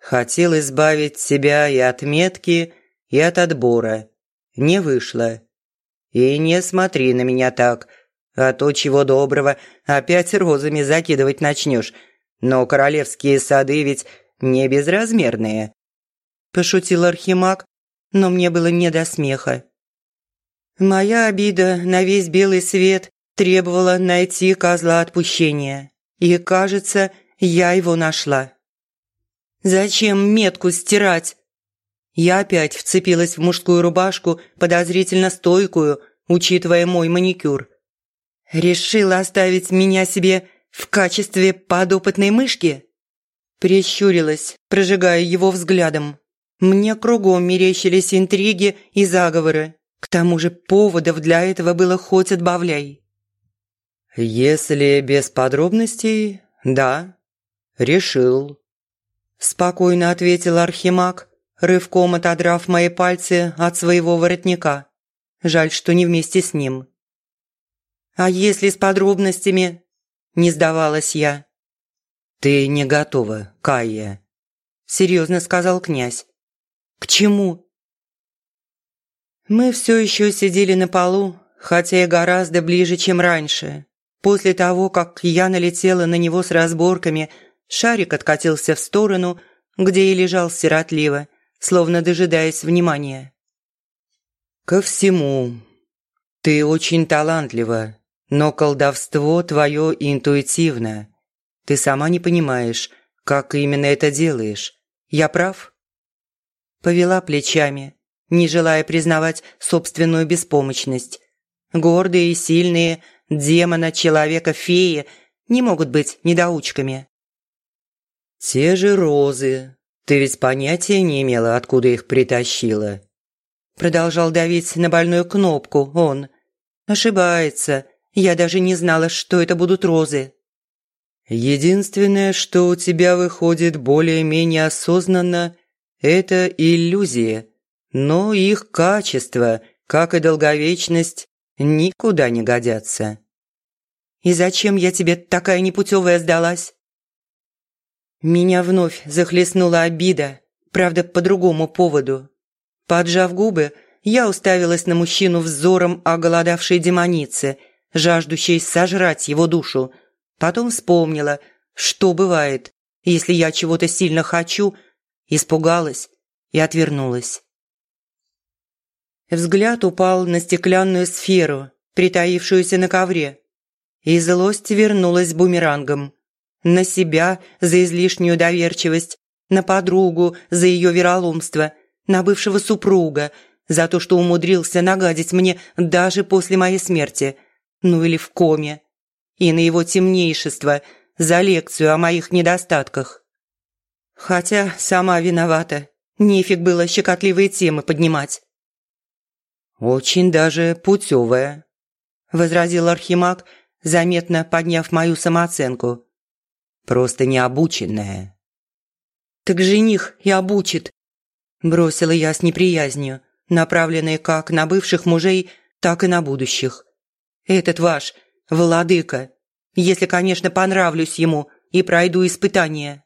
«Хотел избавить себя и от метки, и от отбора. Не вышло. И не смотри на меня так, а то чего доброго, опять розами закидывать начнешь. Но королевские сады ведь не безразмерные». Пошутил Архимаг, но мне было не до смеха. Моя обида на весь белый свет требовала найти козла отпущения. И, кажется, я его нашла. «Зачем метку стирать?» Я опять вцепилась в мужскую рубашку, подозрительно стойкую, учитывая мой маникюр. «Решила оставить меня себе в качестве подопытной мышки?» Прищурилась, прожигая его взглядом. Мне кругом мерещились интриги и заговоры. К тому же поводов для этого было хоть отбавляй. «Если без подробностей, да, решил», – спокойно ответил Архимаг, рывком отодрав мои пальцы от своего воротника. Жаль, что не вместе с ним. «А если с подробностями?» – не сдавалась я. «Ты не готова, Кая», – серьезно сказал князь. «К чему?» Мы все еще сидели на полу, хотя и гораздо ближе, чем раньше. После того, как я налетела на него с разборками, шарик откатился в сторону, где и лежал сиротливо, словно дожидаясь внимания. «Ко всему. Ты очень талантлива, но колдовство твое интуитивно. Ты сама не понимаешь, как именно это делаешь. Я прав?» Повела плечами не желая признавать собственную беспомощность. Гордые и сильные демона, человека, феи не могут быть недоучками. «Те же розы. Ты ведь понятия не имела, откуда их притащила?» Продолжал давить на больную кнопку он. «Ошибается. Я даже не знала, что это будут розы». «Единственное, что у тебя выходит более-менее осознанно, это иллюзия но их качество, как и долговечность, никуда не годятся. «И зачем я тебе такая непутевая сдалась?» Меня вновь захлестнула обида, правда, по другому поводу. Поджав губы, я уставилась на мужчину взором оголодавшей демоницы, жаждущей сожрать его душу. Потом вспомнила, что бывает, если я чего-то сильно хочу, испугалась и отвернулась. Взгляд упал на стеклянную сферу, притаившуюся на ковре. И злость вернулась бумерангом. На себя за излишнюю доверчивость, на подругу за ее вероломство, на бывшего супруга за то, что умудрился нагадить мне даже после моей смерти, ну или в коме, и на его темнейшество за лекцию о моих недостатках. Хотя сама виновата, нефиг было щекотливые темы поднимать. «Очень даже путевая», – возразил Архимаг, заметно подняв мою самооценку. «Просто необученная». «Так жених и обучит», – бросила я с неприязнью, направленной как на бывших мужей, так и на будущих. «Этот ваш, владыка, если, конечно, понравлюсь ему и пройду испытание».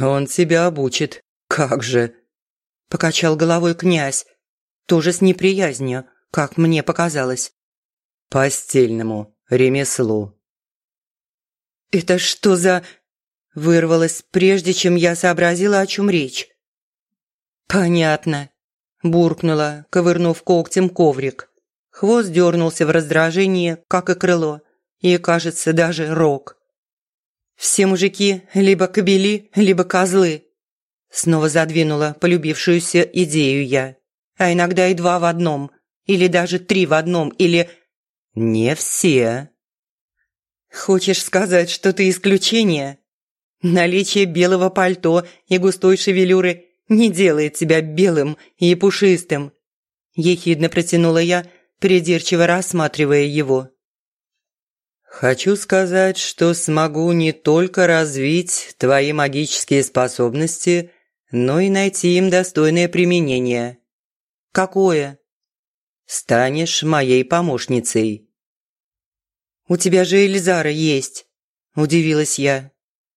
«Он тебя обучит, как же», – покачал головой князь, тоже с неприязнью, как мне показалось. «Постельному ремеслу». «Это что за...» Вырвалось, прежде чем я сообразила, о чем речь. «Понятно», – буркнула, ковырнув когтем коврик. Хвост дернулся в раздражении, как и крыло, и, кажется, даже рог. «Все мужики либо кобели, либо козлы», – снова задвинула полюбившуюся идею я а иногда и два в одном, или даже три в одном, или... Не все. Хочешь сказать, что ты исключение? Наличие белого пальто и густой шевелюры не делает тебя белым и пушистым. Ехидно протянула я, придирчиво рассматривая его. «Хочу сказать, что смогу не только развить твои магические способности, но и найти им достойное применение». «Какое?» «Станешь моей помощницей». «У тебя же Эльзара есть», – удивилась я.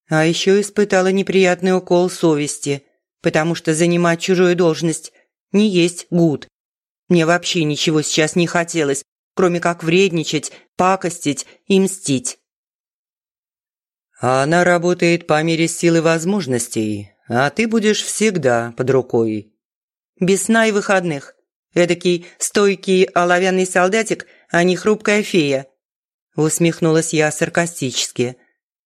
А еще испытала неприятный укол совести, потому что занимать чужую должность не есть гуд. Мне вообще ничего сейчас не хотелось, кроме как вредничать, пакостить и мстить. А она работает по мере силы возможностей, а ты будешь всегда под рукой. Без сна и выходных. Эдакий стойкий оловянный солдатик, а не хрупкая фея. Усмехнулась я саркастически.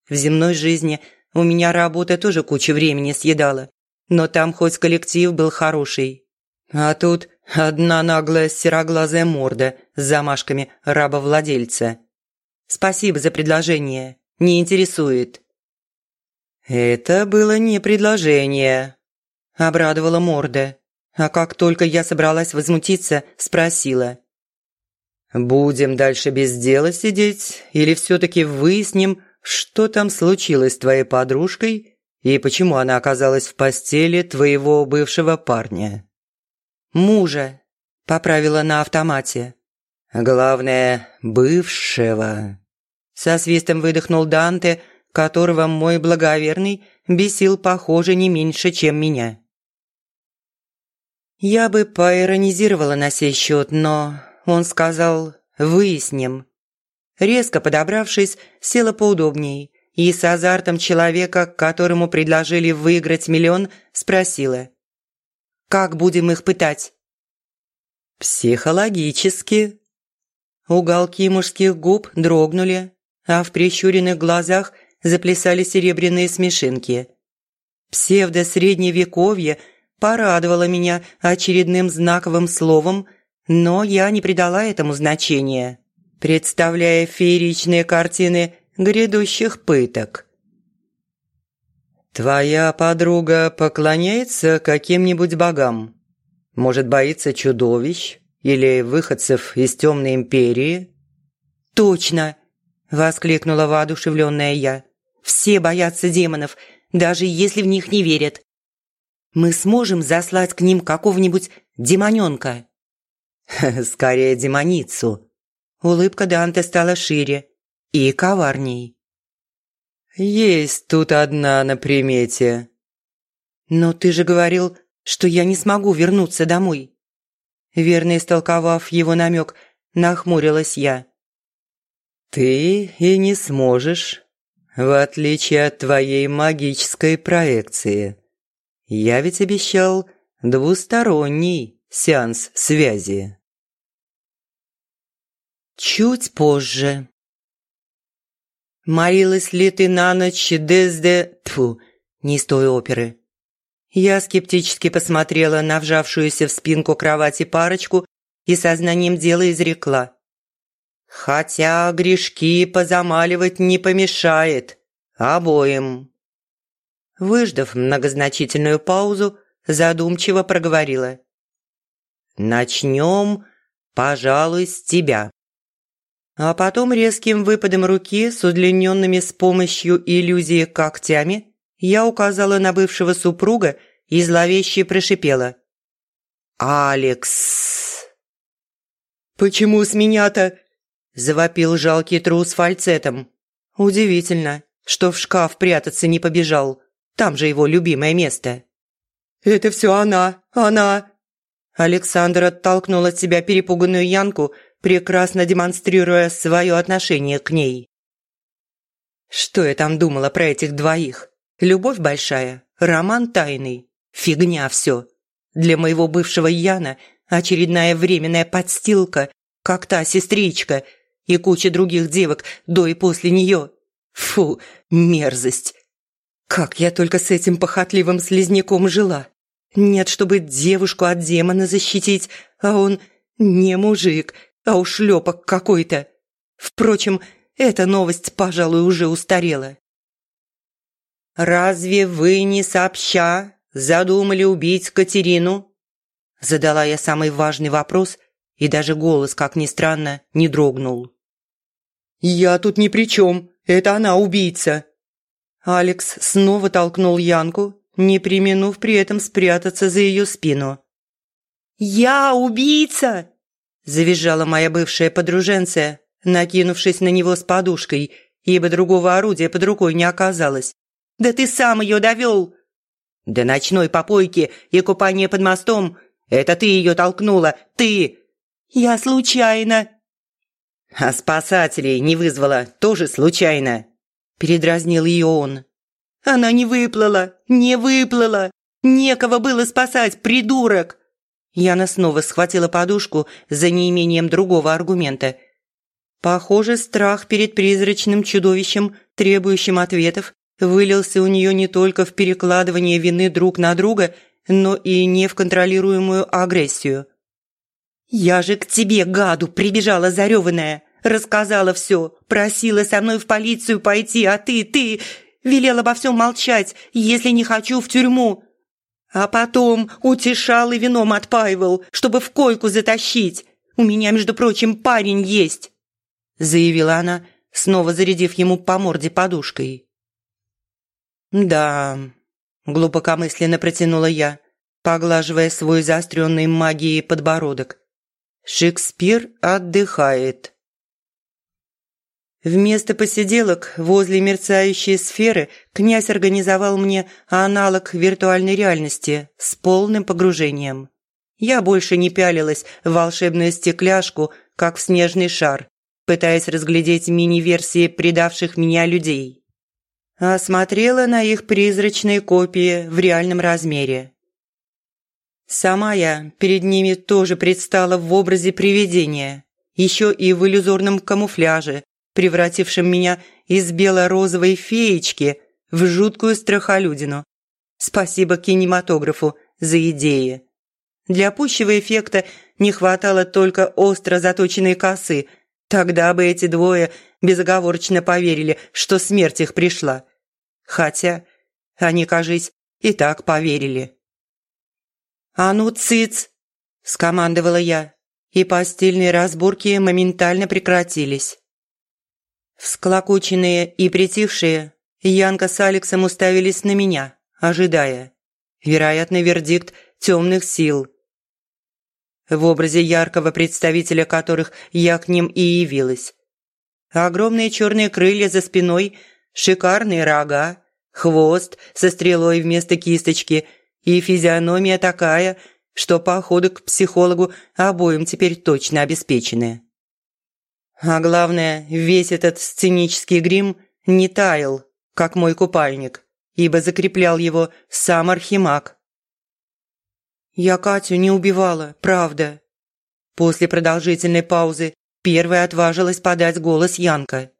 В земной жизни у меня работа тоже кучу времени съедала, но там хоть коллектив был хороший. А тут одна наглая сероглазая морда с замашками рабовладельца. Спасибо за предложение, не интересует. Это было не предложение, обрадовала морда. А как только я собралась возмутиться, спросила. «Будем дальше без дела сидеть или все-таки выясним, что там случилось с твоей подружкой и почему она оказалась в постели твоего бывшего парня?» «Мужа», – поправила на автомате. «Главное, бывшего». Со свистом выдохнул Данте, которого мой благоверный бесил, похоже, не меньше, чем меня. Я бы поиронизировала на сей счет, но он сказал «выясним». Резко подобравшись, села поудобней и с азартом человека, которому предложили выиграть миллион, спросила. «Как будем их пытать?» «Психологически». Уголки мужских губ дрогнули, а в прищуренных глазах заплясали серебряные смешинки. Псевдо-средневековье порадовало меня очередным знаковым словом, но я не придала этому значения представляя фееричные картины грядущих пыток. «Твоя подруга поклоняется каким-нибудь богам? Может, боится чудовищ или выходцев из темной империи?» «Точно!» – воскликнула воодушевленная я. «Все боятся демонов, даже если в них не верят. Мы сможем заслать к ним какого-нибудь демоненка?» «Скорее демоницу», Улыбка Данте стала шире и коварней. «Есть тут одна на примете». «Но ты же говорил, что я не смогу вернуться домой». Верно истолковав его намек, нахмурилась я. «Ты и не сможешь, в отличие от твоей магической проекции. Я ведь обещал двусторонний сеанс связи». Чуть позже. Молилась ли ты на ночь Дезде... Тьфу, не из той оперы. Я скептически посмотрела на вжавшуюся в спинку кровати парочку и сознанием дела изрекла. Хотя грешки позамаливать не помешает. Обоим. Выждав многозначительную паузу, задумчиво проговорила. «Начнем, пожалуй, с тебя» а потом резким выпадом руки с удлиненными с помощью иллюзии когтями я указала на бывшего супруга и зловеще прошипела. «Алекс!» «Почему с меня-то?» – завопил жалкий трус фальцетом. «Удивительно, что в шкаф прятаться не побежал. Там же его любимое место». «Это все она, она!» Александр оттолкнул от себя перепуганную Янку, прекрасно демонстрируя свое отношение к ней. Что я там думала про этих двоих? Любовь большая, роман тайный, фигня все. Для моего бывшего Яна очередная временная подстилка, как та сестричка и куча других девок до и после нее. Фу, мерзость. Как я только с этим похотливым слизняком жила. Нет, чтобы девушку от демона защитить, а он не мужик, а ушлепок какой-то. Впрочем, эта новость, пожалуй, уже устарела. «Разве вы не сообща задумали убить Катерину?» Задала я самый важный вопрос и даже голос, как ни странно, не дрогнул. «Я тут ни при чем, это она убийца!» Алекс снова толкнул Янку, не применув при этом спрятаться за ее спину. «Я убийца!» – завизжала моя бывшая подруженция, накинувшись на него с подушкой, ибо другого орудия под рукой не оказалось. «Да ты сам ее довел!» «До ночной попойки и купания под мостом это ты ее толкнула, ты!» «Я случайно!» «А спасателей не вызвала, тоже случайно!» Передразнил ее он. «Она не выплыла, не выплыла! Некого было спасать, придурок!» Яна снова схватила подушку за неимением другого аргумента. Похоже, страх перед призрачным чудовищем, требующим ответов, вылился у нее не только в перекладывание вины друг на друга, но и не в контролируемую агрессию. «Я же к тебе, гаду, прибежала зареванная, рассказала все, просила со мной в полицию пойти, а ты, ты, велел обо всем молчать, если не хочу в тюрьму. А потом утешал и вином отпаивал, чтобы в койку затащить. У меня, между прочим, парень есть», – заявила она, снова зарядив ему по морде подушкой. «Да, глубокомысленно протянула я, поглаживая свой заостренный магией подбородок. Шекспир отдыхает. Вместо посиделок возле мерцающей сферы князь организовал мне аналог виртуальной реальности с полным погружением. Я больше не пялилась в волшебную стекляшку, как в снежный шар, пытаясь разглядеть мини-версии предавших меня людей а смотрела на их призрачные копии в реальном размере. Сама я перед ними тоже предстала в образе привидения, еще и в иллюзорном камуфляже, превратившем меня из бело-розовой феечки в жуткую страхолюдину. Спасибо кинематографу за идеи. Для пущего эффекта не хватало только остро заточенной косы – Тогда бы эти двое безоговорочно поверили, что смерть их пришла. Хотя они, кажись, и так поверили. «А ну, цыц!» – скомандовала я, и постельные разборки моментально прекратились. Всклокоченные и притихшие, Янка с Алексом уставились на меня, ожидая. Вероятно, вердикт темных сил – в образе яркого представителя которых я к ним и явилась. Огромные черные крылья за спиной, шикарные рога, хвост со стрелой вместо кисточки и физиономия такая, что походы к психологу обоим теперь точно обеспечены. А главное, весь этот сценический грим не таял, как мой купальник, ибо закреплял его сам Архимаг. «Я Катю не убивала, правда». После продолжительной паузы первая отважилась подать голос Янка.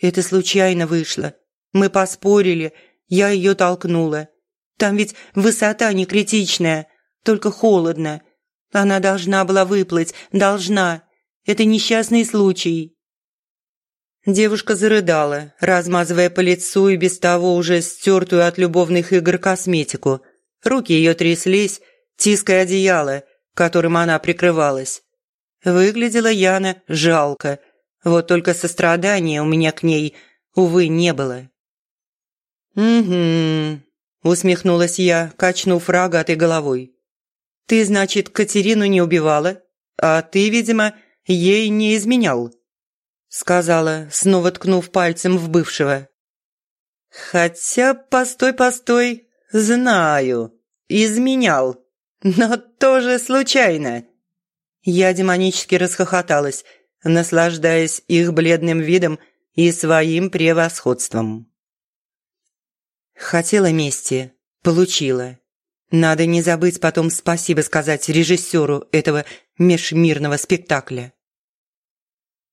«Это случайно вышло. Мы поспорили, я ее толкнула. Там ведь высота не критичная, только холодно. Она должна была выплыть, должна. Это несчастный случай». Девушка зарыдала, размазывая по лицу и без того уже стертую от любовных игр косметику. Руки ее тряслись, тиская одеяло, которым она прикрывалась. Выглядела Яна жалко, вот только сострадания у меня к ней, увы, не было. «Угу», – усмехнулась я, качнув рогатой головой. «Ты, значит, Катерину не убивала, а ты, видимо, ей не изменял», – сказала, снова ткнув пальцем в бывшего. «Хотя, постой, постой, знаю, изменял но тоже случайно». Я демонически расхохоталась, наслаждаясь их бледным видом и своим превосходством. Хотела мести, получила. Надо не забыть потом спасибо сказать режиссеру этого межмирного спектакля.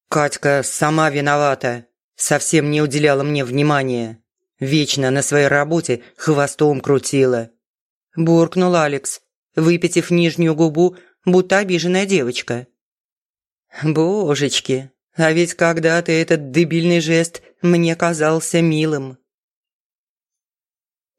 Катька сама виновата, совсем не уделяла мне внимания. Вечно на своей работе хвостом крутила. Буркнул Алекс, выпитив нижнюю губу, будто обиженная девочка. «Божечки, а ведь когда-то этот дебильный жест мне казался милым».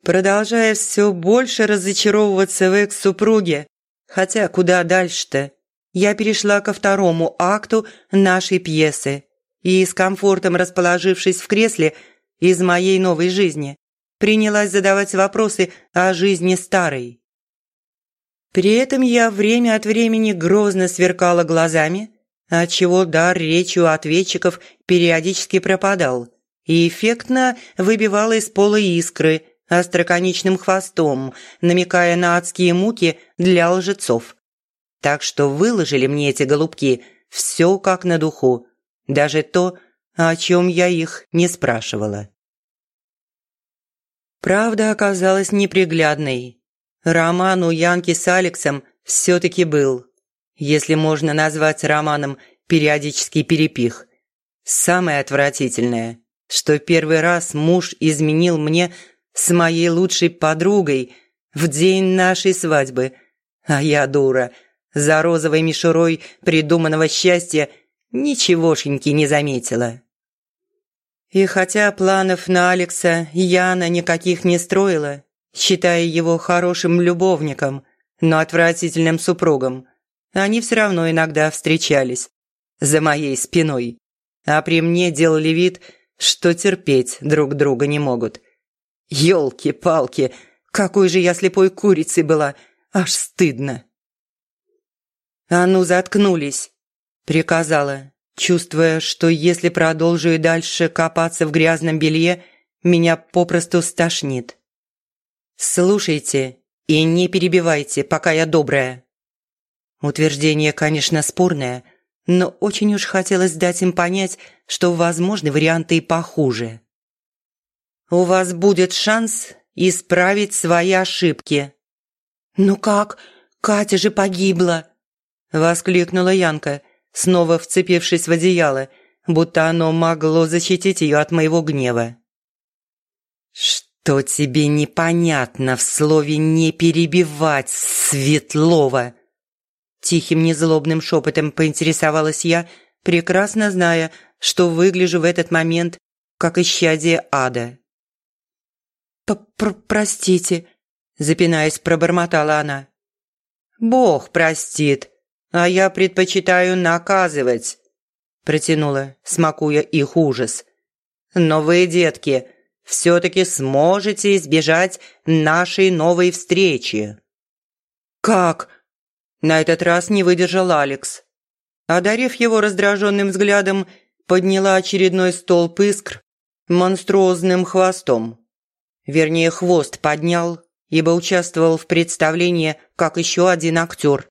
Продолжая все больше разочаровываться в экс-супруге, хотя куда дальше-то, я перешла ко второму акту нашей пьесы. И, с комфортом расположившись в кресле из моей новой жизни, принялась задавать вопросы о жизни старой. При этом я время от времени грозно сверкала глазами, отчего дар речи у ответчиков периодически пропадал, и эффектно выбивала из пола искры остроконечным хвостом, намекая на адские муки для лжецов. Так что выложили мне эти голубки все как на духу, даже то, о чем я их не спрашивала. Правда оказалась неприглядной. Роман у Янки с Алексом все-таки был, если можно назвать романом периодический перепих. Самое отвратительное, что первый раз муж изменил мне с моей лучшей подругой в день нашей свадьбы, а я дура, за розовой мишурой придуманного счастья ничегошеньки не заметила. И хотя планов на Алекса Яна никаких не строила, считая его хорошим любовником, но отвратительным супругом, они все равно иногда встречались за моей спиной, а при мне делали вид, что терпеть друг друга не могут. Ёлки-палки, какой же я слепой курицей была, аж стыдно. «А ну, заткнулись!» – приказала, чувствуя, что если продолжу и дальше копаться в грязном белье, меня попросту стошнит. «Слушайте и не перебивайте, пока я добрая». Утверждение, конечно, спорное, но очень уж хотелось дать им понять, что возможны варианты и похуже. «У вас будет шанс исправить свои ошибки». «Ну как? Катя же погибла!» – воскликнула Янка, снова вцепившись в одеяло, будто оно могло защитить ее от моего гнева. «Что тебе непонятно в слове «не перебивать» Светлова?» Тихим незлобным шепотом поинтересовалась я, прекрасно зная, что выгляжу в этот момент как исчадие ада. П -п «Простите», – запинаясь, пробормотала она. «Бог простит», а я предпочитаю наказывать», – протянула, смакуя их ужас. «Но вы, детки, все-таки сможете избежать нашей новой встречи». «Как?» – на этот раз не выдержал Алекс. Одарив его раздраженным взглядом, подняла очередной столб искр монструозным хвостом. Вернее, хвост поднял, ибо участвовал в представлении как еще один актер.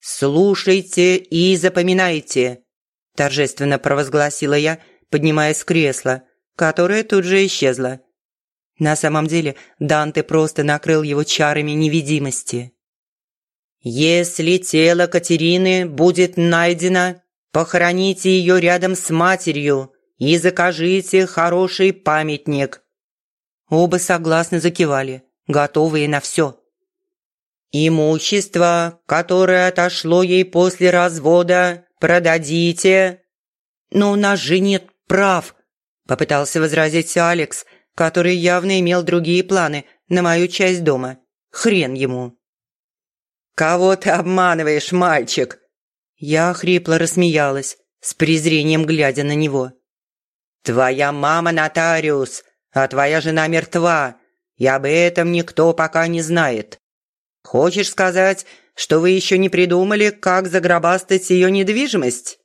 «Слушайте и запоминайте», – торжественно провозгласила я, поднимаясь с кресла, которое тут же исчезло. На самом деле Данте просто накрыл его чарами невидимости. «Если тело Катерины будет найдено, похороните ее рядом с матерью и закажите хороший памятник». Оба согласно закивали, готовые на все. «Имущество, которое отошло ей после развода, продадите». «Но у нас же нет прав», – попытался возразить Алекс, который явно имел другие планы на мою часть дома. Хрен ему. «Кого ты обманываешь, мальчик?» Я хрипло рассмеялась, с презрением глядя на него. «Твоя мама нотариус, а твоя жена мертва, и об этом никто пока не знает. Хочешь сказать, что вы еще не придумали, как загробастать ее недвижимость?»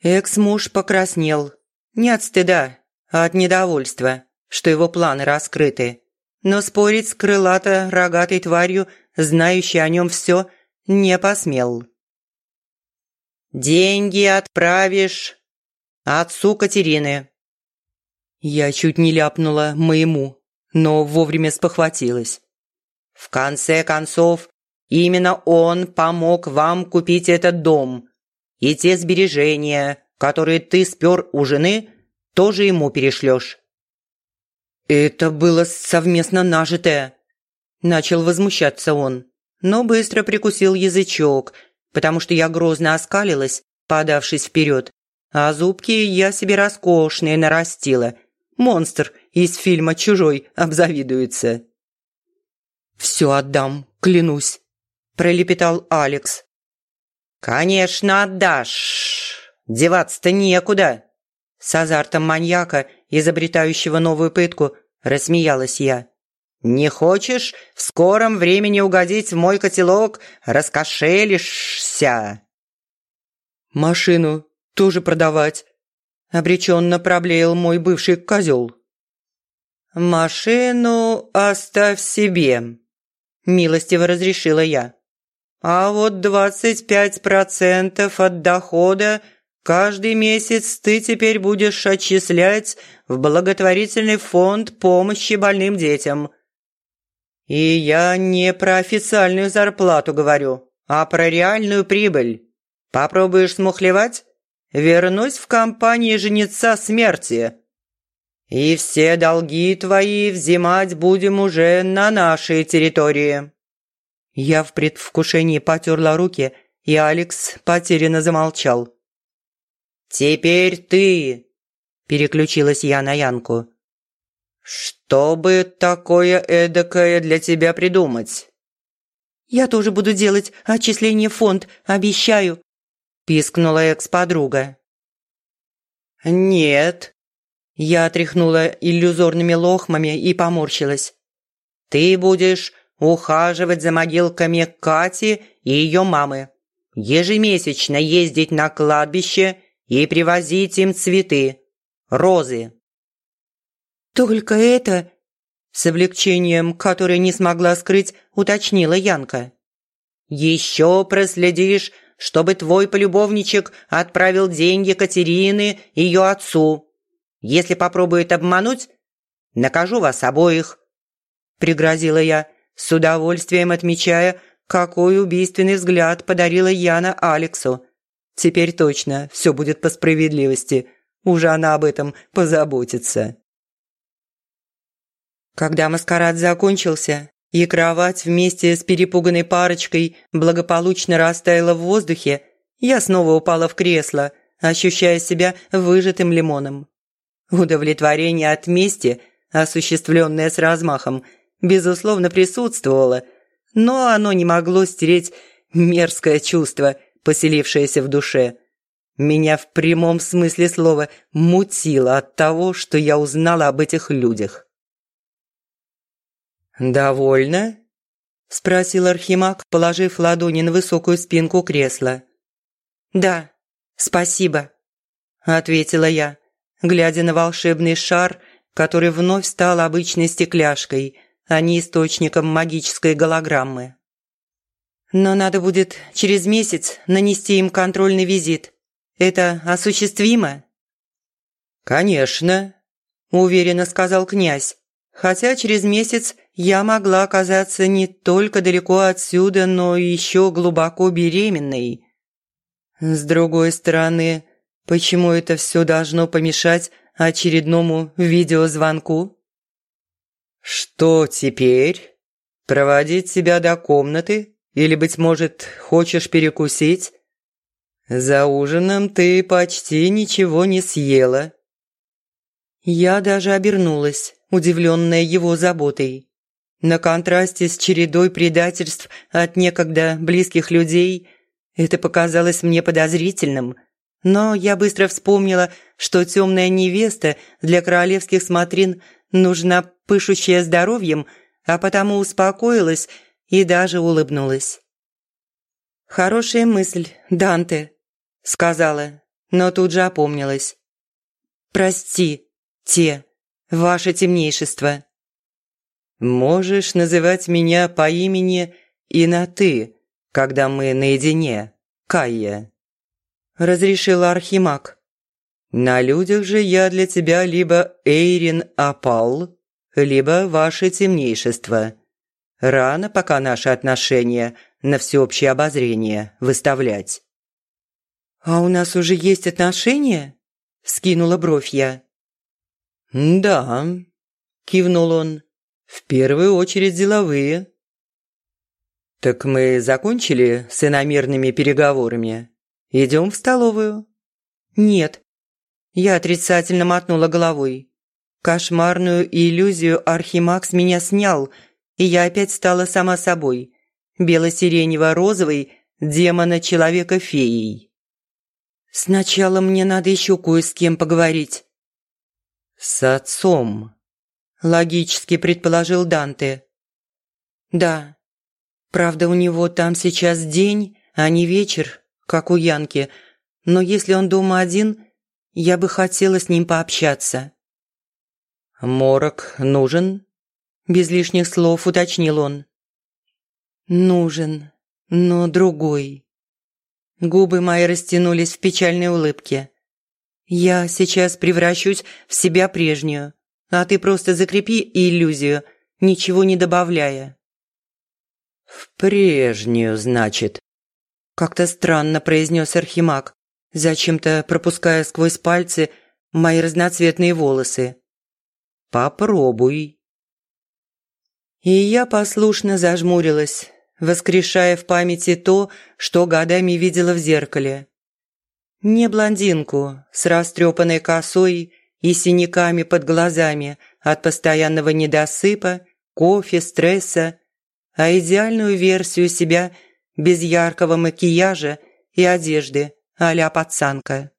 Экс-муж покраснел. Не от стыда, а от недовольства, что его планы раскрыты. Но спорить с крылато-рогатой тварью, знающей о нем все, не посмел. «Деньги отправишь отцу Катерины». Я чуть не ляпнула моему, но вовремя спохватилась. В конце концов, именно он помог вам купить этот дом. И те сбережения, которые ты спер у жены, тоже ему перешлешь». «Это было совместно нажитое», – начал возмущаться он, но быстро прикусил язычок, потому что я грозно оскалилась, подавшись вперед, а зубки я себе роскошные нарастила. Монстр из фильма «Чужой» обзавидуется. «Все отдам, клянусь», – пролепетал Алекс. «Конечно отдашь. Деваться-то некуда!» С азартом маньяка, изобретающего новую пытку, рассмеялась я. «Не хочешь в скором времени угодить в мой котелок, раскошелишься!» «Машину тоже продавать», – обреченно проблеял мой бывший козел. «Машину оставь себе», – милостиво разрешила я. «А вот двадцать пять процентов от дохода каждый месяц ты теперь будешь отчислять в благотворительный фонд помощи больным детям». «И я не про официальную зарплату говорю, а про реальную прибыль. Попробуешь смухлевать? Вернусь в компании женица смерти. И все долги твои взимать будем уже на нашей территории». Я в предвкушении потерла руки, и Алекс потерянно замолчал. «Теперь ты!» – переключилась я на Янку. «Что бы такое эдакое для тебя придумать?» «Я тоже буду делать отчисление в фонд, обещаю», – пискнула экс-подруга. «Нет». Я отряхнула иллюзорными лохмами и поморщилась. «Ты будешь ухаживать за могилками Кати и ее мамы, ежемесячно ездить на кладбище и привозить им цветы, розы, «Только это...» С облегчением, которое не смогла скрыть, уточнила Янка. «Еще проследишь, чтобы твой полюбовничек отправил деньги Катерины ее отцу. Если попробует обмануть, накажу вас обоих», – пригрозила я, с удовольствием отмечая, какой убийственный взгляд подарила Яна Алексу. Теперь точно все будет по справедливости. Уже она об этом позаботится. Когда маскарад закончился, и кровать вместе с перепуганной парочкой благополучно растаяла в воздухе, я снова упала в кресло, ощущая себя выжатым лимоном. Удовлетворение от мести, осуществленное с размахом, безусловно присутствовало, но оно не могло стереть мерзкое чувство, поселившееся в душе. Меня в прямом смысле слова мутило от того, что я узнала об этих людях. «Довольно?» – спросил Архимаг, положив ладони на высокую спинку кресла. «Да, спасибо», – ответила я, глядя на волшебный шар, который вновь стал обычной стекляшкой, а не источником магической голограммы. «Но надо будет через месяц нанести им контрольный визит. Это осуществимо?» «Конечно», – уверенно сказал князь, хотя через месяц я могла оказаться не только далеко отсюда, но еще глубоко беременной. С другой стороны, почему это все должно помешать очередному видеозвонку? Что теперь? Проводить себя до комнаты? Или, быть может, хочешь перекусить? За ужином ты почти ничего не съела. Я даже обернулась, удивленная его заботой. На контрасте с чередой предательств от некогда близких людей это показалось мне подозрительным. Но я быстро вспомнила, что темная невеста для королевских смотрин нужна пышущая здоровьем, а потому успокоилась и даже улыбнулась. «Хорошая мысль, Данте», — сказала, но тут же опомнилась. «Прости, те, ваше темнейшество». «Можешь называть меня по имени и на «ты», когда мы наедине, Кайя», – разрешил Архимаг. «На людях же я для тебя либо Эйрин Апал, либо ваше темнейшество. Рано пока наши отношения на всеобщее обозрение выставлять». «А у нас уже есть отношения?» – скинула бровь я. «Да», – кивнул он. В первую очередь деловые. Так мы закончили с иномерными переговорами. Идем в столовую. Нет. Я отрицательно мотнула головой. Кошмарную иллюзию Архимакс меня снял, и я опять стала сама собой. Бело-сиренево-розовой, демона-человека феей. «Сначала мне надо еще кое с кем поговорить». «С отцом», – логически предположил Данте. «Да. Правда, у него там сейчас день, а не вечер, как у Янки. Но если он дома один, я бы хотела с ним пообщаться». «Морок нужен?» Без лишних слов уточнил он. «Нужен, но другой». Губы мои растянулись в печальной улыбке. «Я сейчас превращусь в себя прежнюю, а ты просто закрепи иллюзию, ничего не добавляя». «В прежнюю, значит?» Как-то странно произнес Архимаг, зачем-то пропуская сквозь пальцы мои разноцветные волосы. «Попробуй». И я послушно зажмурилась, воскрешая в памяти то, что годами видела в зеркале. Не блондинку с растрепанной косой и синяками под глазами от постоянного недосыпа, кофе, стресса, а идеальную версию себя без яркого макияжа и одежды а-ля пацанка.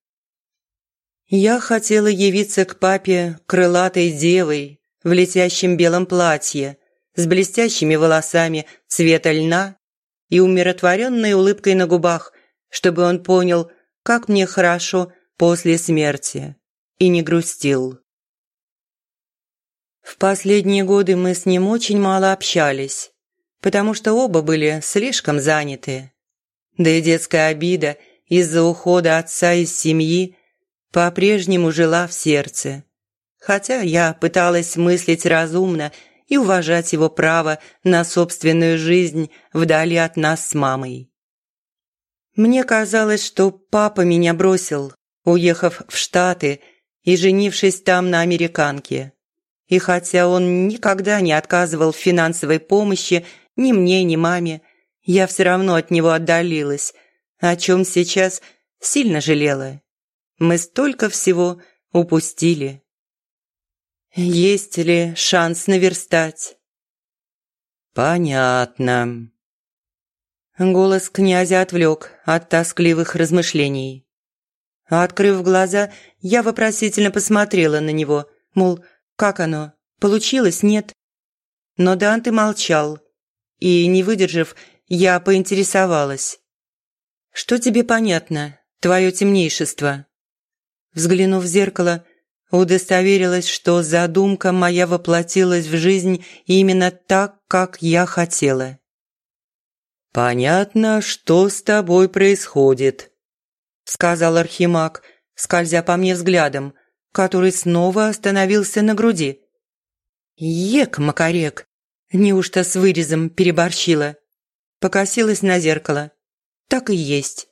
Я хотела явиться к папе крылатой девой в летящем белом платье, с блестящими волосами цвета льна и умиротворенной улыбкой на губах, чтобы он понял, как мне хорошо после смерти, и не грустил. В последние годы мы с ним очень мало общались, потому что оба были слишком заняты. Да и детская обида из-за ухода отца из семьи по-прежнему жила в сердце. Хотя я пыталась мыслить разумно и уважать его право на собственную жизнь вдали от нас с мамой. Мне казалось, что папа меня бросил, уехав в Штаты и женившись там на американке. И хотя он никогда не отказывал в финансовой помощи ни мне, ни маме, я все равно от него отдалилась, о чем сейчас сильно жалела. Мы столько всего упустили. Есть ли шанс наверстать? Понятно. Голос князя отвлек от тоскливых размышлений. Открыв глаза, я вопросительно посмотрела на него, мол, как оно, получилось, нет? Но Данте молчал, и, не выдержав, я поинтересовалась. «Что тебе понятно, твое темнейшество?» Взглянув в зеркало, удостоверилась, что задумка моя воплотилась в жизнь именно так, как я хотела. «Понятно, что с тобой происходит», – сказал Архимаг, скользя по мне взглядом, который снова остановился на груди. «Ек-макарек! Неужто с вырезом переборщила?» Покосилась на зеркало. «Так и есть».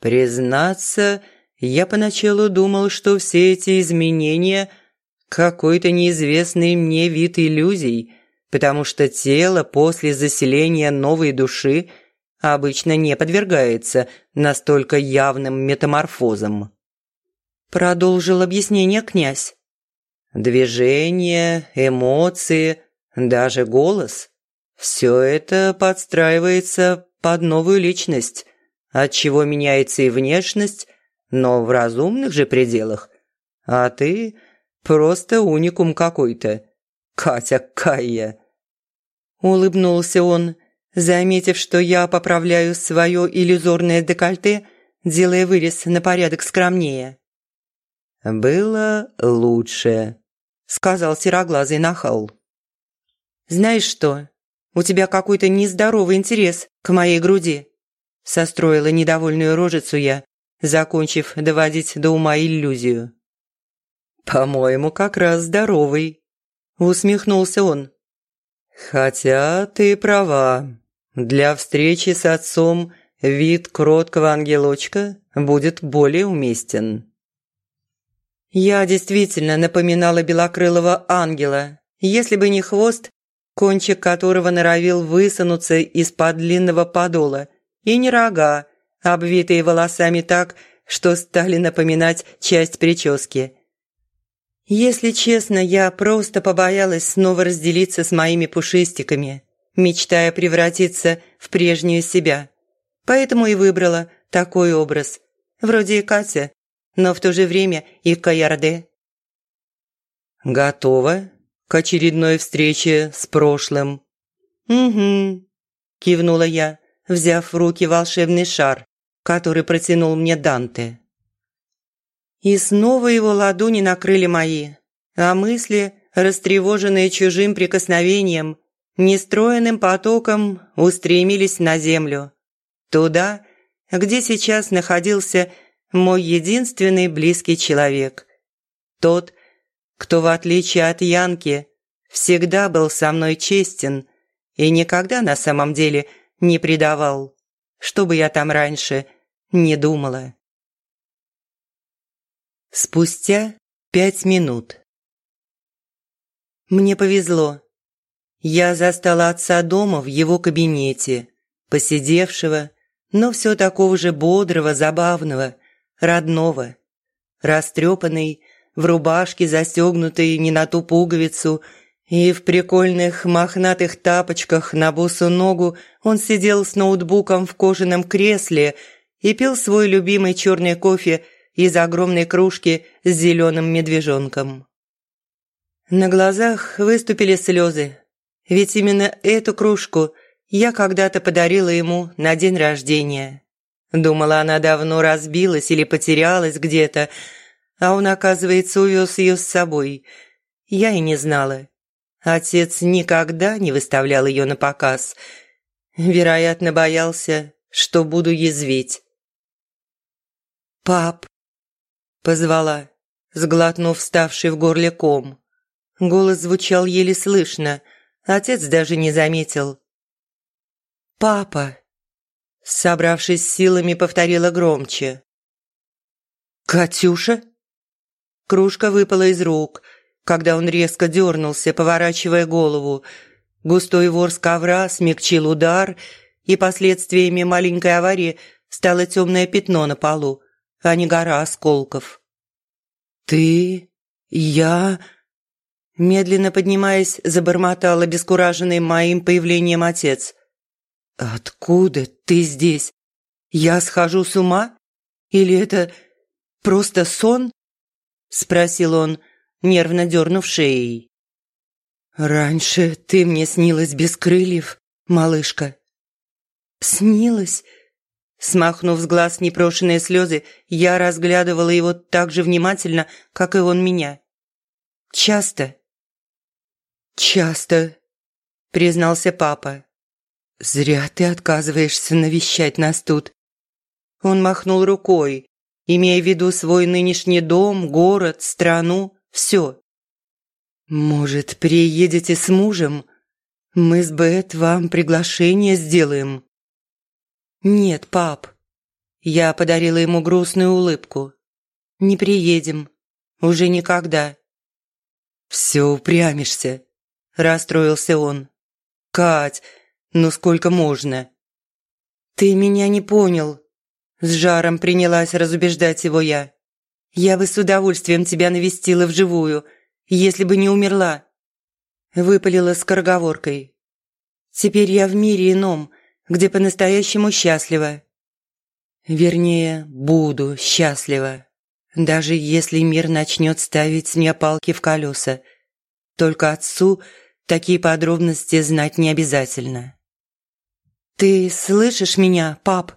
«Признаться, – я поначалу думал, что все эти изменения – какой-то неизвестный мне вид иллюзий, потому что тело после заселения новой души обычно не подвергается настолько явным метаморфозам. Продолжил объяснение князь. Движения, эмоции, даже голос – все это подстраивается под новую личность, отчего меняется и внешность, но в разумных же пределах. А ты просто уникум какой-то, Катя Кайя». Улыбнулся он, заметив, что я поправляю свое иллюзорное декольте, делая вырез на порядок скромнее. «Было лучше», – сказал сероглазый нахал. «Знаешь что, у тебя какой-то нездоровый интерес к моей груди», – состроила недовольную рожицу я, закончив доводить до ума иллюзию. «По-моему, как раз здоровый», – усмехнулся он. «Хотя ты права. Для встречи с отцом вид кроткого ангелочка будет более уместен». Я действительно напоминала белокрылого ангела, если бы не хвост, кончик которого норовил высунуться из-под длинного подола, и не рога, обвитые волосами так, что стали напоминать часть прически. Если честно, я просто побоялась снова разделиться с моими пушистиками, мечтая превратиться в прежнюю себя, Поэтому и выбрала такой образ. Вроде и Катя, но в то же время и Каярде. «Готова к очередной встрече с прошлым?» «Угу», – кивнула я, взяв в руки волшебный шар, который протянул мне Данте. И снова его ладони накрыли мои, а мысли, растревоженные чужим прикосновением, нестроенным потоком устремились на землю. Туда, где сейчас находился мой единственный близкий человек. Тот, кто, в отличие от Янки, всегда был со мной честен и никогда на самом деле не предавал, что бы я там раньше не думала. Спустя пять минут. Мне повезло. Я застала отца дома в его кабинете, посидевшего, но все такого же бодрого, забавного, родного. Растрепанный, в рубашке, застегнутой не на ту пуговицу, и в прикольных мохнатых тапочках на босу ногу он сидел с ноутбуком в кожаном кресле и пил свой любимый черный кофе из огромной кружки с зеленым медвежонком. На глазах выступили слезы, ведь именно эту кружку я когда-то подарила ему на день рождения. Думала, она давно разбилась или потерялась где-то, а он, оказывается, увез ее с собой. Я и не знала. Отец никогда не выставлял ее на показ. Вероятно, боялся, что буду язвить. «Пап!» – позвала, сглотнув вставший в горле ком. Голос звучал еле слышно, отец даже не заметил. «Папа!» Собравшись силами, повторила громче. «Катюша?» Кружка выпала из рук, когда он резко дернулся, поворачивая голову. Густой ворс ковра смягчил удар, и последствиями маленькой аварии стало темное пятно на полу, а не гора осколков. «Ты? Я?» Медленно поднимаясь, забормотал обескураженный моим появлением отец. «Откуда ты здесь? Я схожу с ума? Или это просто сон?» – спросил он, нервно дернув шеей. «Раньше ты мне снилась без крыльев, малышка». «Снилась?» Смахнув с глаз непрошенные слезы, я разглядывала его так же внимательно, как и он меня. «Часто?» «Часто», – признался папа. «Зря ты отказываешься навещать нас тут». Он махнул рукой, имея в виду свой нынешний дом, город, страну, все. «Может, приедете с мужем? Мы с Бет вам приглашение сделаем». «Нет, пап». Я подарила ему грустную улыбку. «Не приедем. Уже никогда». «Все упрямишься», – расстроился он. «Кать, ну сколько можно?» «Ты меня не понял», с жаром принялась разубеждать его я. «Я бы с удовольствием тебя навестила вживую, если бы не умерла». Выпалила скороговоркой. «Теперь я в мире ином, где по-настоящему счастлива». Вернее, буду счастлива. Даже если мир начнет ставить мне палки в колеса. Только отцу такие подробности знать не обязательно. «Ты слышишь меня, пап?»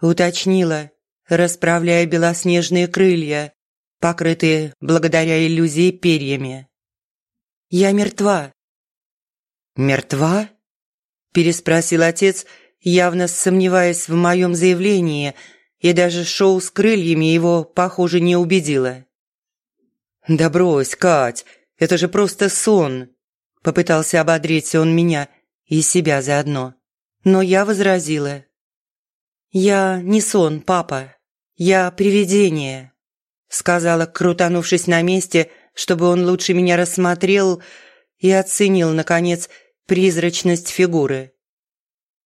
уточнила, расправляя белоснежные крылья, покрытые благодаря иллюзии перьями. «Я мертва». «Мертва?» – переспросил отец, явно сомневаясь в моем заявлении, и даже шоу с крыльями его, похоже, не убедило. «Да брось, Кать, это же просто сон!» Попытался ободрить он меня и себя заодно. Но я возразила. «Я не сон, папа. Я привидение», – сказала, крутанувшись на месте, чтобы он лучше меня рассмотрел и оценил, наконец, призрачность фигуры.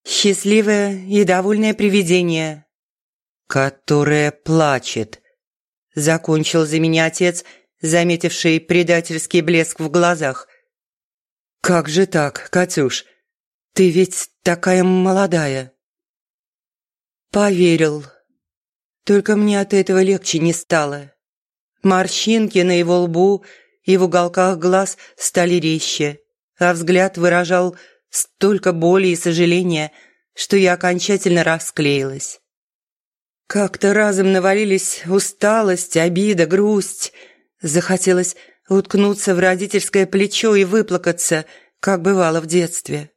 «Счастливое и довольное привидение». «Которое плачет», – закончил за меня отец, заметивший предательский блеск в глазах. «Как же так, Катюш? Ты ведь такая молодая». Поверил. Только мне от этого легче не стало. Морщинки на его лбу и в уголках глаз стали резче, а взгляд выражал столько боли и сожаления, что я окончательно расклеилась. Как-то разом навалились усталость, обида, грусть. Захотелось уткнуться в родительское плечо и выплакаться, как бывало в детстве.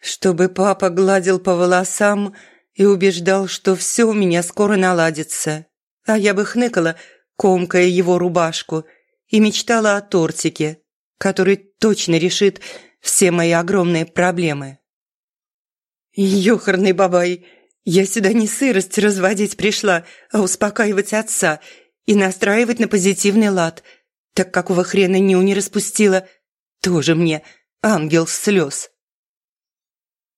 Чтобы папа гладил по волосам и убеждал, что все у меня скоро наладится. А я бы хныкала, комкая его рубашку, и мечтала о тортике, который точно решит все мои огромные проблемы. «Ёхарный бабай, я сюда не сырость разводить пришла, а успокаивать отца и настраивать на позитивный лад. Так какого хрена Ню не распустила? Тоже мне ангел слез».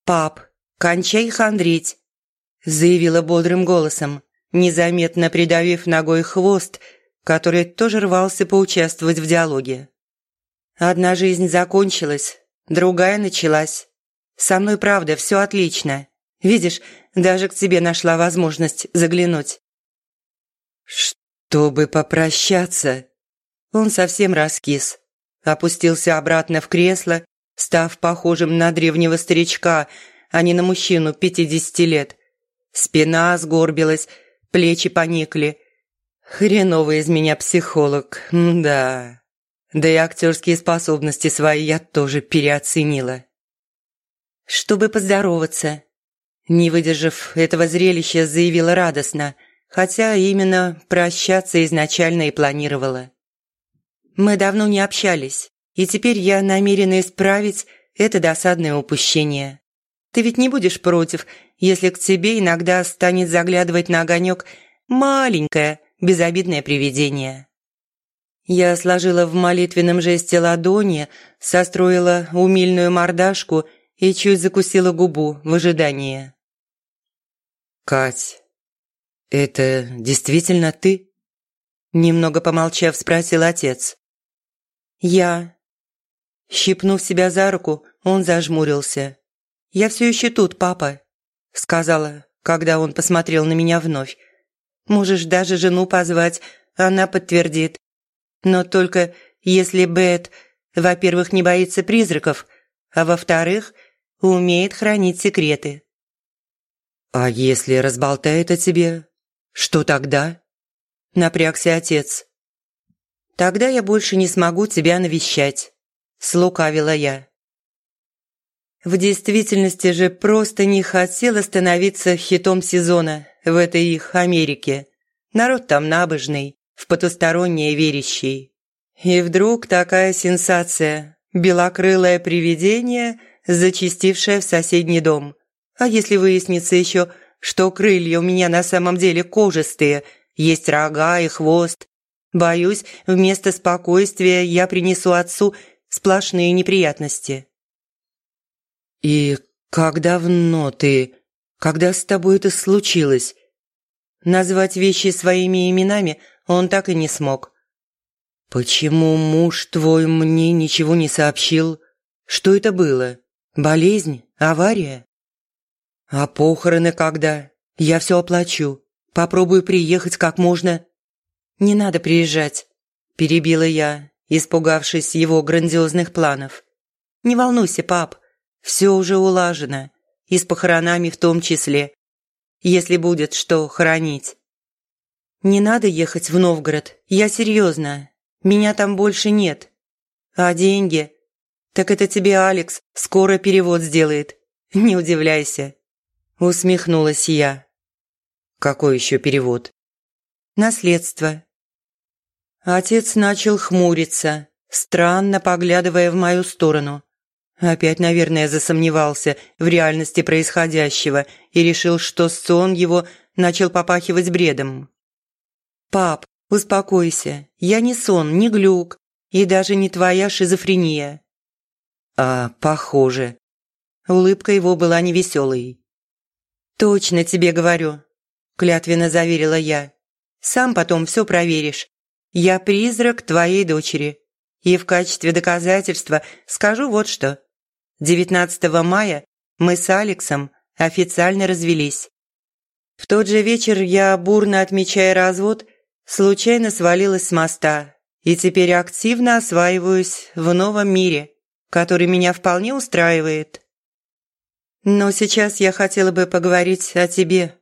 «Пап, кончай хандрить», – заявила бодрым голосом, незаметно придавив ногой хвост, который тоже рвался поучаствовать в диалоге. «Одна жизнь закончилась, другая началась. Со мной, правда, все отлично. Видишь, даже к тебе нашла возможность заглянуть». «Чтобы попрощаться?» Он совсем раскис. Опустился обратно в кресло, став похожим на древнего старичка, а не на мужчину пятидесяти лет. Спина сгорбилась, плечи поникли. Хреновый из меня психолог, да. Да и актерские способности свои я тоже переоценила чтобы поздороваться. Не выдержав этого зрелища, заявила радостно, хотя именно прощаться изначально и планировала. Мы давно не общались, и теперь я намерена исправить это досадное упущение. Ты ведь не будешь против, если к тебе иногда станет заглядывать на огонек маленькое, безобидное привидение. Я сложила в молитвенном жесте ладони, состроила умильную мордашку и чуть закусила губу в ожидании. «Кать, это действительно ты?» Немного помолчав, спросил отец. «Я». Щипнув себя за руку, он зажмурился. «Я все еще тут, папа», — сказала, когда он посмотрел на меня вновь. «Можешь даже жену позвать, она подтвердит. Но только если Бет, во-первых, не боится призраков, а во-вторых, умеет хранить секреты. «А если разболтает о тебе, что тогда?» – напрягся отец. «Тогда я больше не смогу тебя навещать», – слукавила я. В действительности же просто не хотела становиться хитом сезона в этой их Америке. Народ там набожный, в потустороннее верящий. И вдруг такая сенсация. Белокрылое привидение зачистившая в соседний дом. А если выяснится еще, что крылья у меня на самом деле кожистые, есть рога и хвост, боюсь, вместо спокойствия я принесу отцу сплошные неприятности. «И как давно ты... Когда с тобой это случилось?» Назвать вещи своими именами он так и не смог. «Почему муж твой мне ничего не сообщил? Что это было?» Болезнь? Авария? А похороны когда? Я все оплачу. Попробую приехать как можно. Не надо приезжать, перебила я, испугавшись его грандиозных планов. Не волнуйся, пап, все уже улажено, и с похоронами в том числе, если будет что хоронить. Не надо ехать в Новгород, я серьезно, меня там больше нет. А деньги? «Так это тебе Алекс скоро перевод сделает. Не удивляйся». Усмехнулась я. «Какой еще перевод?» «Наследство». Отец начал хмуриться, странно поглядывая в мою сторону. Опять, наверное, засомневался в реальности происходящего и решил, что сон его начал попахивать бредом. «Пап, успокойся, я не сон, не глюк и даже не твоя шизофрения. А, похоже. Улыбка его была невеселой. «Точно тебе говорю», – клятвенно заверила я. «Сам потом все проверишь. Я призрак твоей дочери. И в качестве доказательства скажу вот что. 19 мая мы с Алексом официально развелись. В тот же вечер я, бурно отмечая развод, случайно свалилась с моста и теперь активно осваиваюсь в новом мире, который меня вполне устраивает. Но сейчас я хотела бы поговорить о тебе.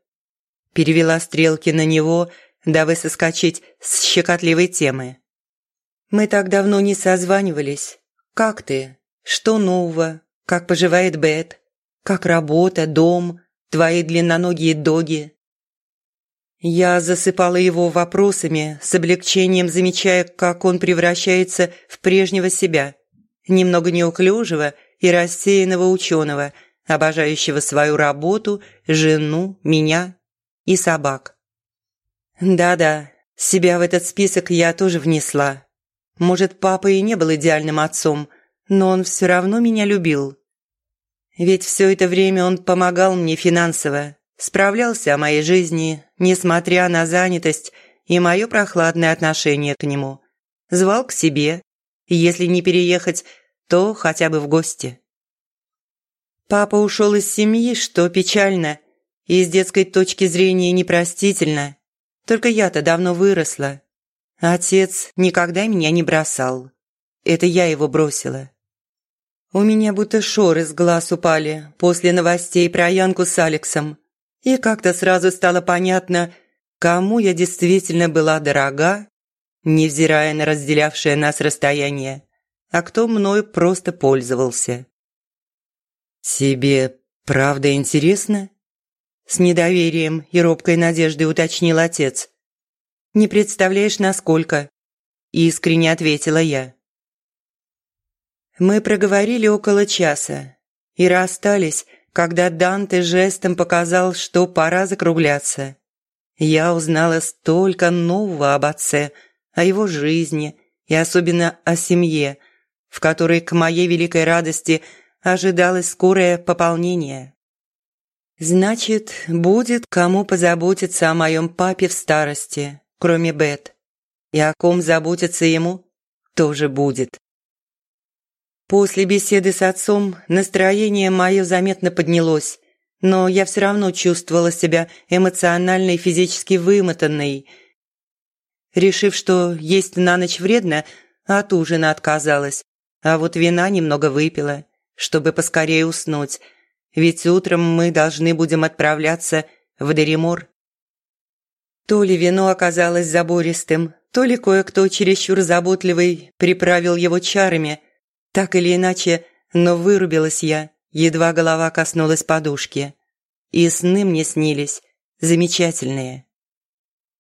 Перевела стрелки на него, дабы соскочить с щекотливой темы. Мы так давно не созванивались. Как ты? Что нового? Как поживает Бет? Как работа, дом, твои длинноногие доги? Я засыпала его вопросами, с облегчением замечая, как он превращается в прежнего себя, немного неуклюжего и рассеянного ученого, обожающего свою работу, жену, меня и собак. Да-да, себя в этот список я тоже внесла. Может, папа и не был идеальным отцом, но он все равно меня любил. Ведь все это время он помогал мне финансово, справлялся о моей жизни, несмотря на занятость и мое прохладное отношение к нему. Звал к себе, если не переехать, то хотя бы в гости. Папа ушел из семьи, что печально, и с детской точки зрения непростительно. Только я-то давно выросла. Отец никогда меня не бросал. Это я его бросила. У меня будто шоры с глаз упали после новостей про Янку с Алексом. И как-то сразу стало понятно, кому я действительно была дорога, невзирая на разделявшее нас расстояние, а кто мною просто пользовался. «Тебе правда интересно?» С недоверием и робкой надеждой уточнил отец. «Не представляешь, насколько?» Искренне ответила я. Мы проговорили около часа и расстались, когда Данте жестом показал, что пора закругляться. Я узнала столько нового об отце, о его жизни и особенно о семье, в которой, к моей великой радости, ожидалось скорое пополнение. Значит, будет кому позаботиться о моем папе в старости, кроме Бет. И о ком заботиться ему, тоже будет. После беседы с отцом настроение мое заметно поднялось, но я все равно чувствовала себя эмоционально и физически вымотанной. Решив, что есть на ночь вредно, от ужина отказалась, а вот вина немного выпила, чтобы поскорее уснуть, ведь утром мы должны будем отправляться в Деримор. То ли вино оказалось забористым, то ли кое-кто чересчур заботливый приправил его чарами – так или иначе, но вырубилась я, едва голова коснулась подушки. И сны мне снились, замечательные.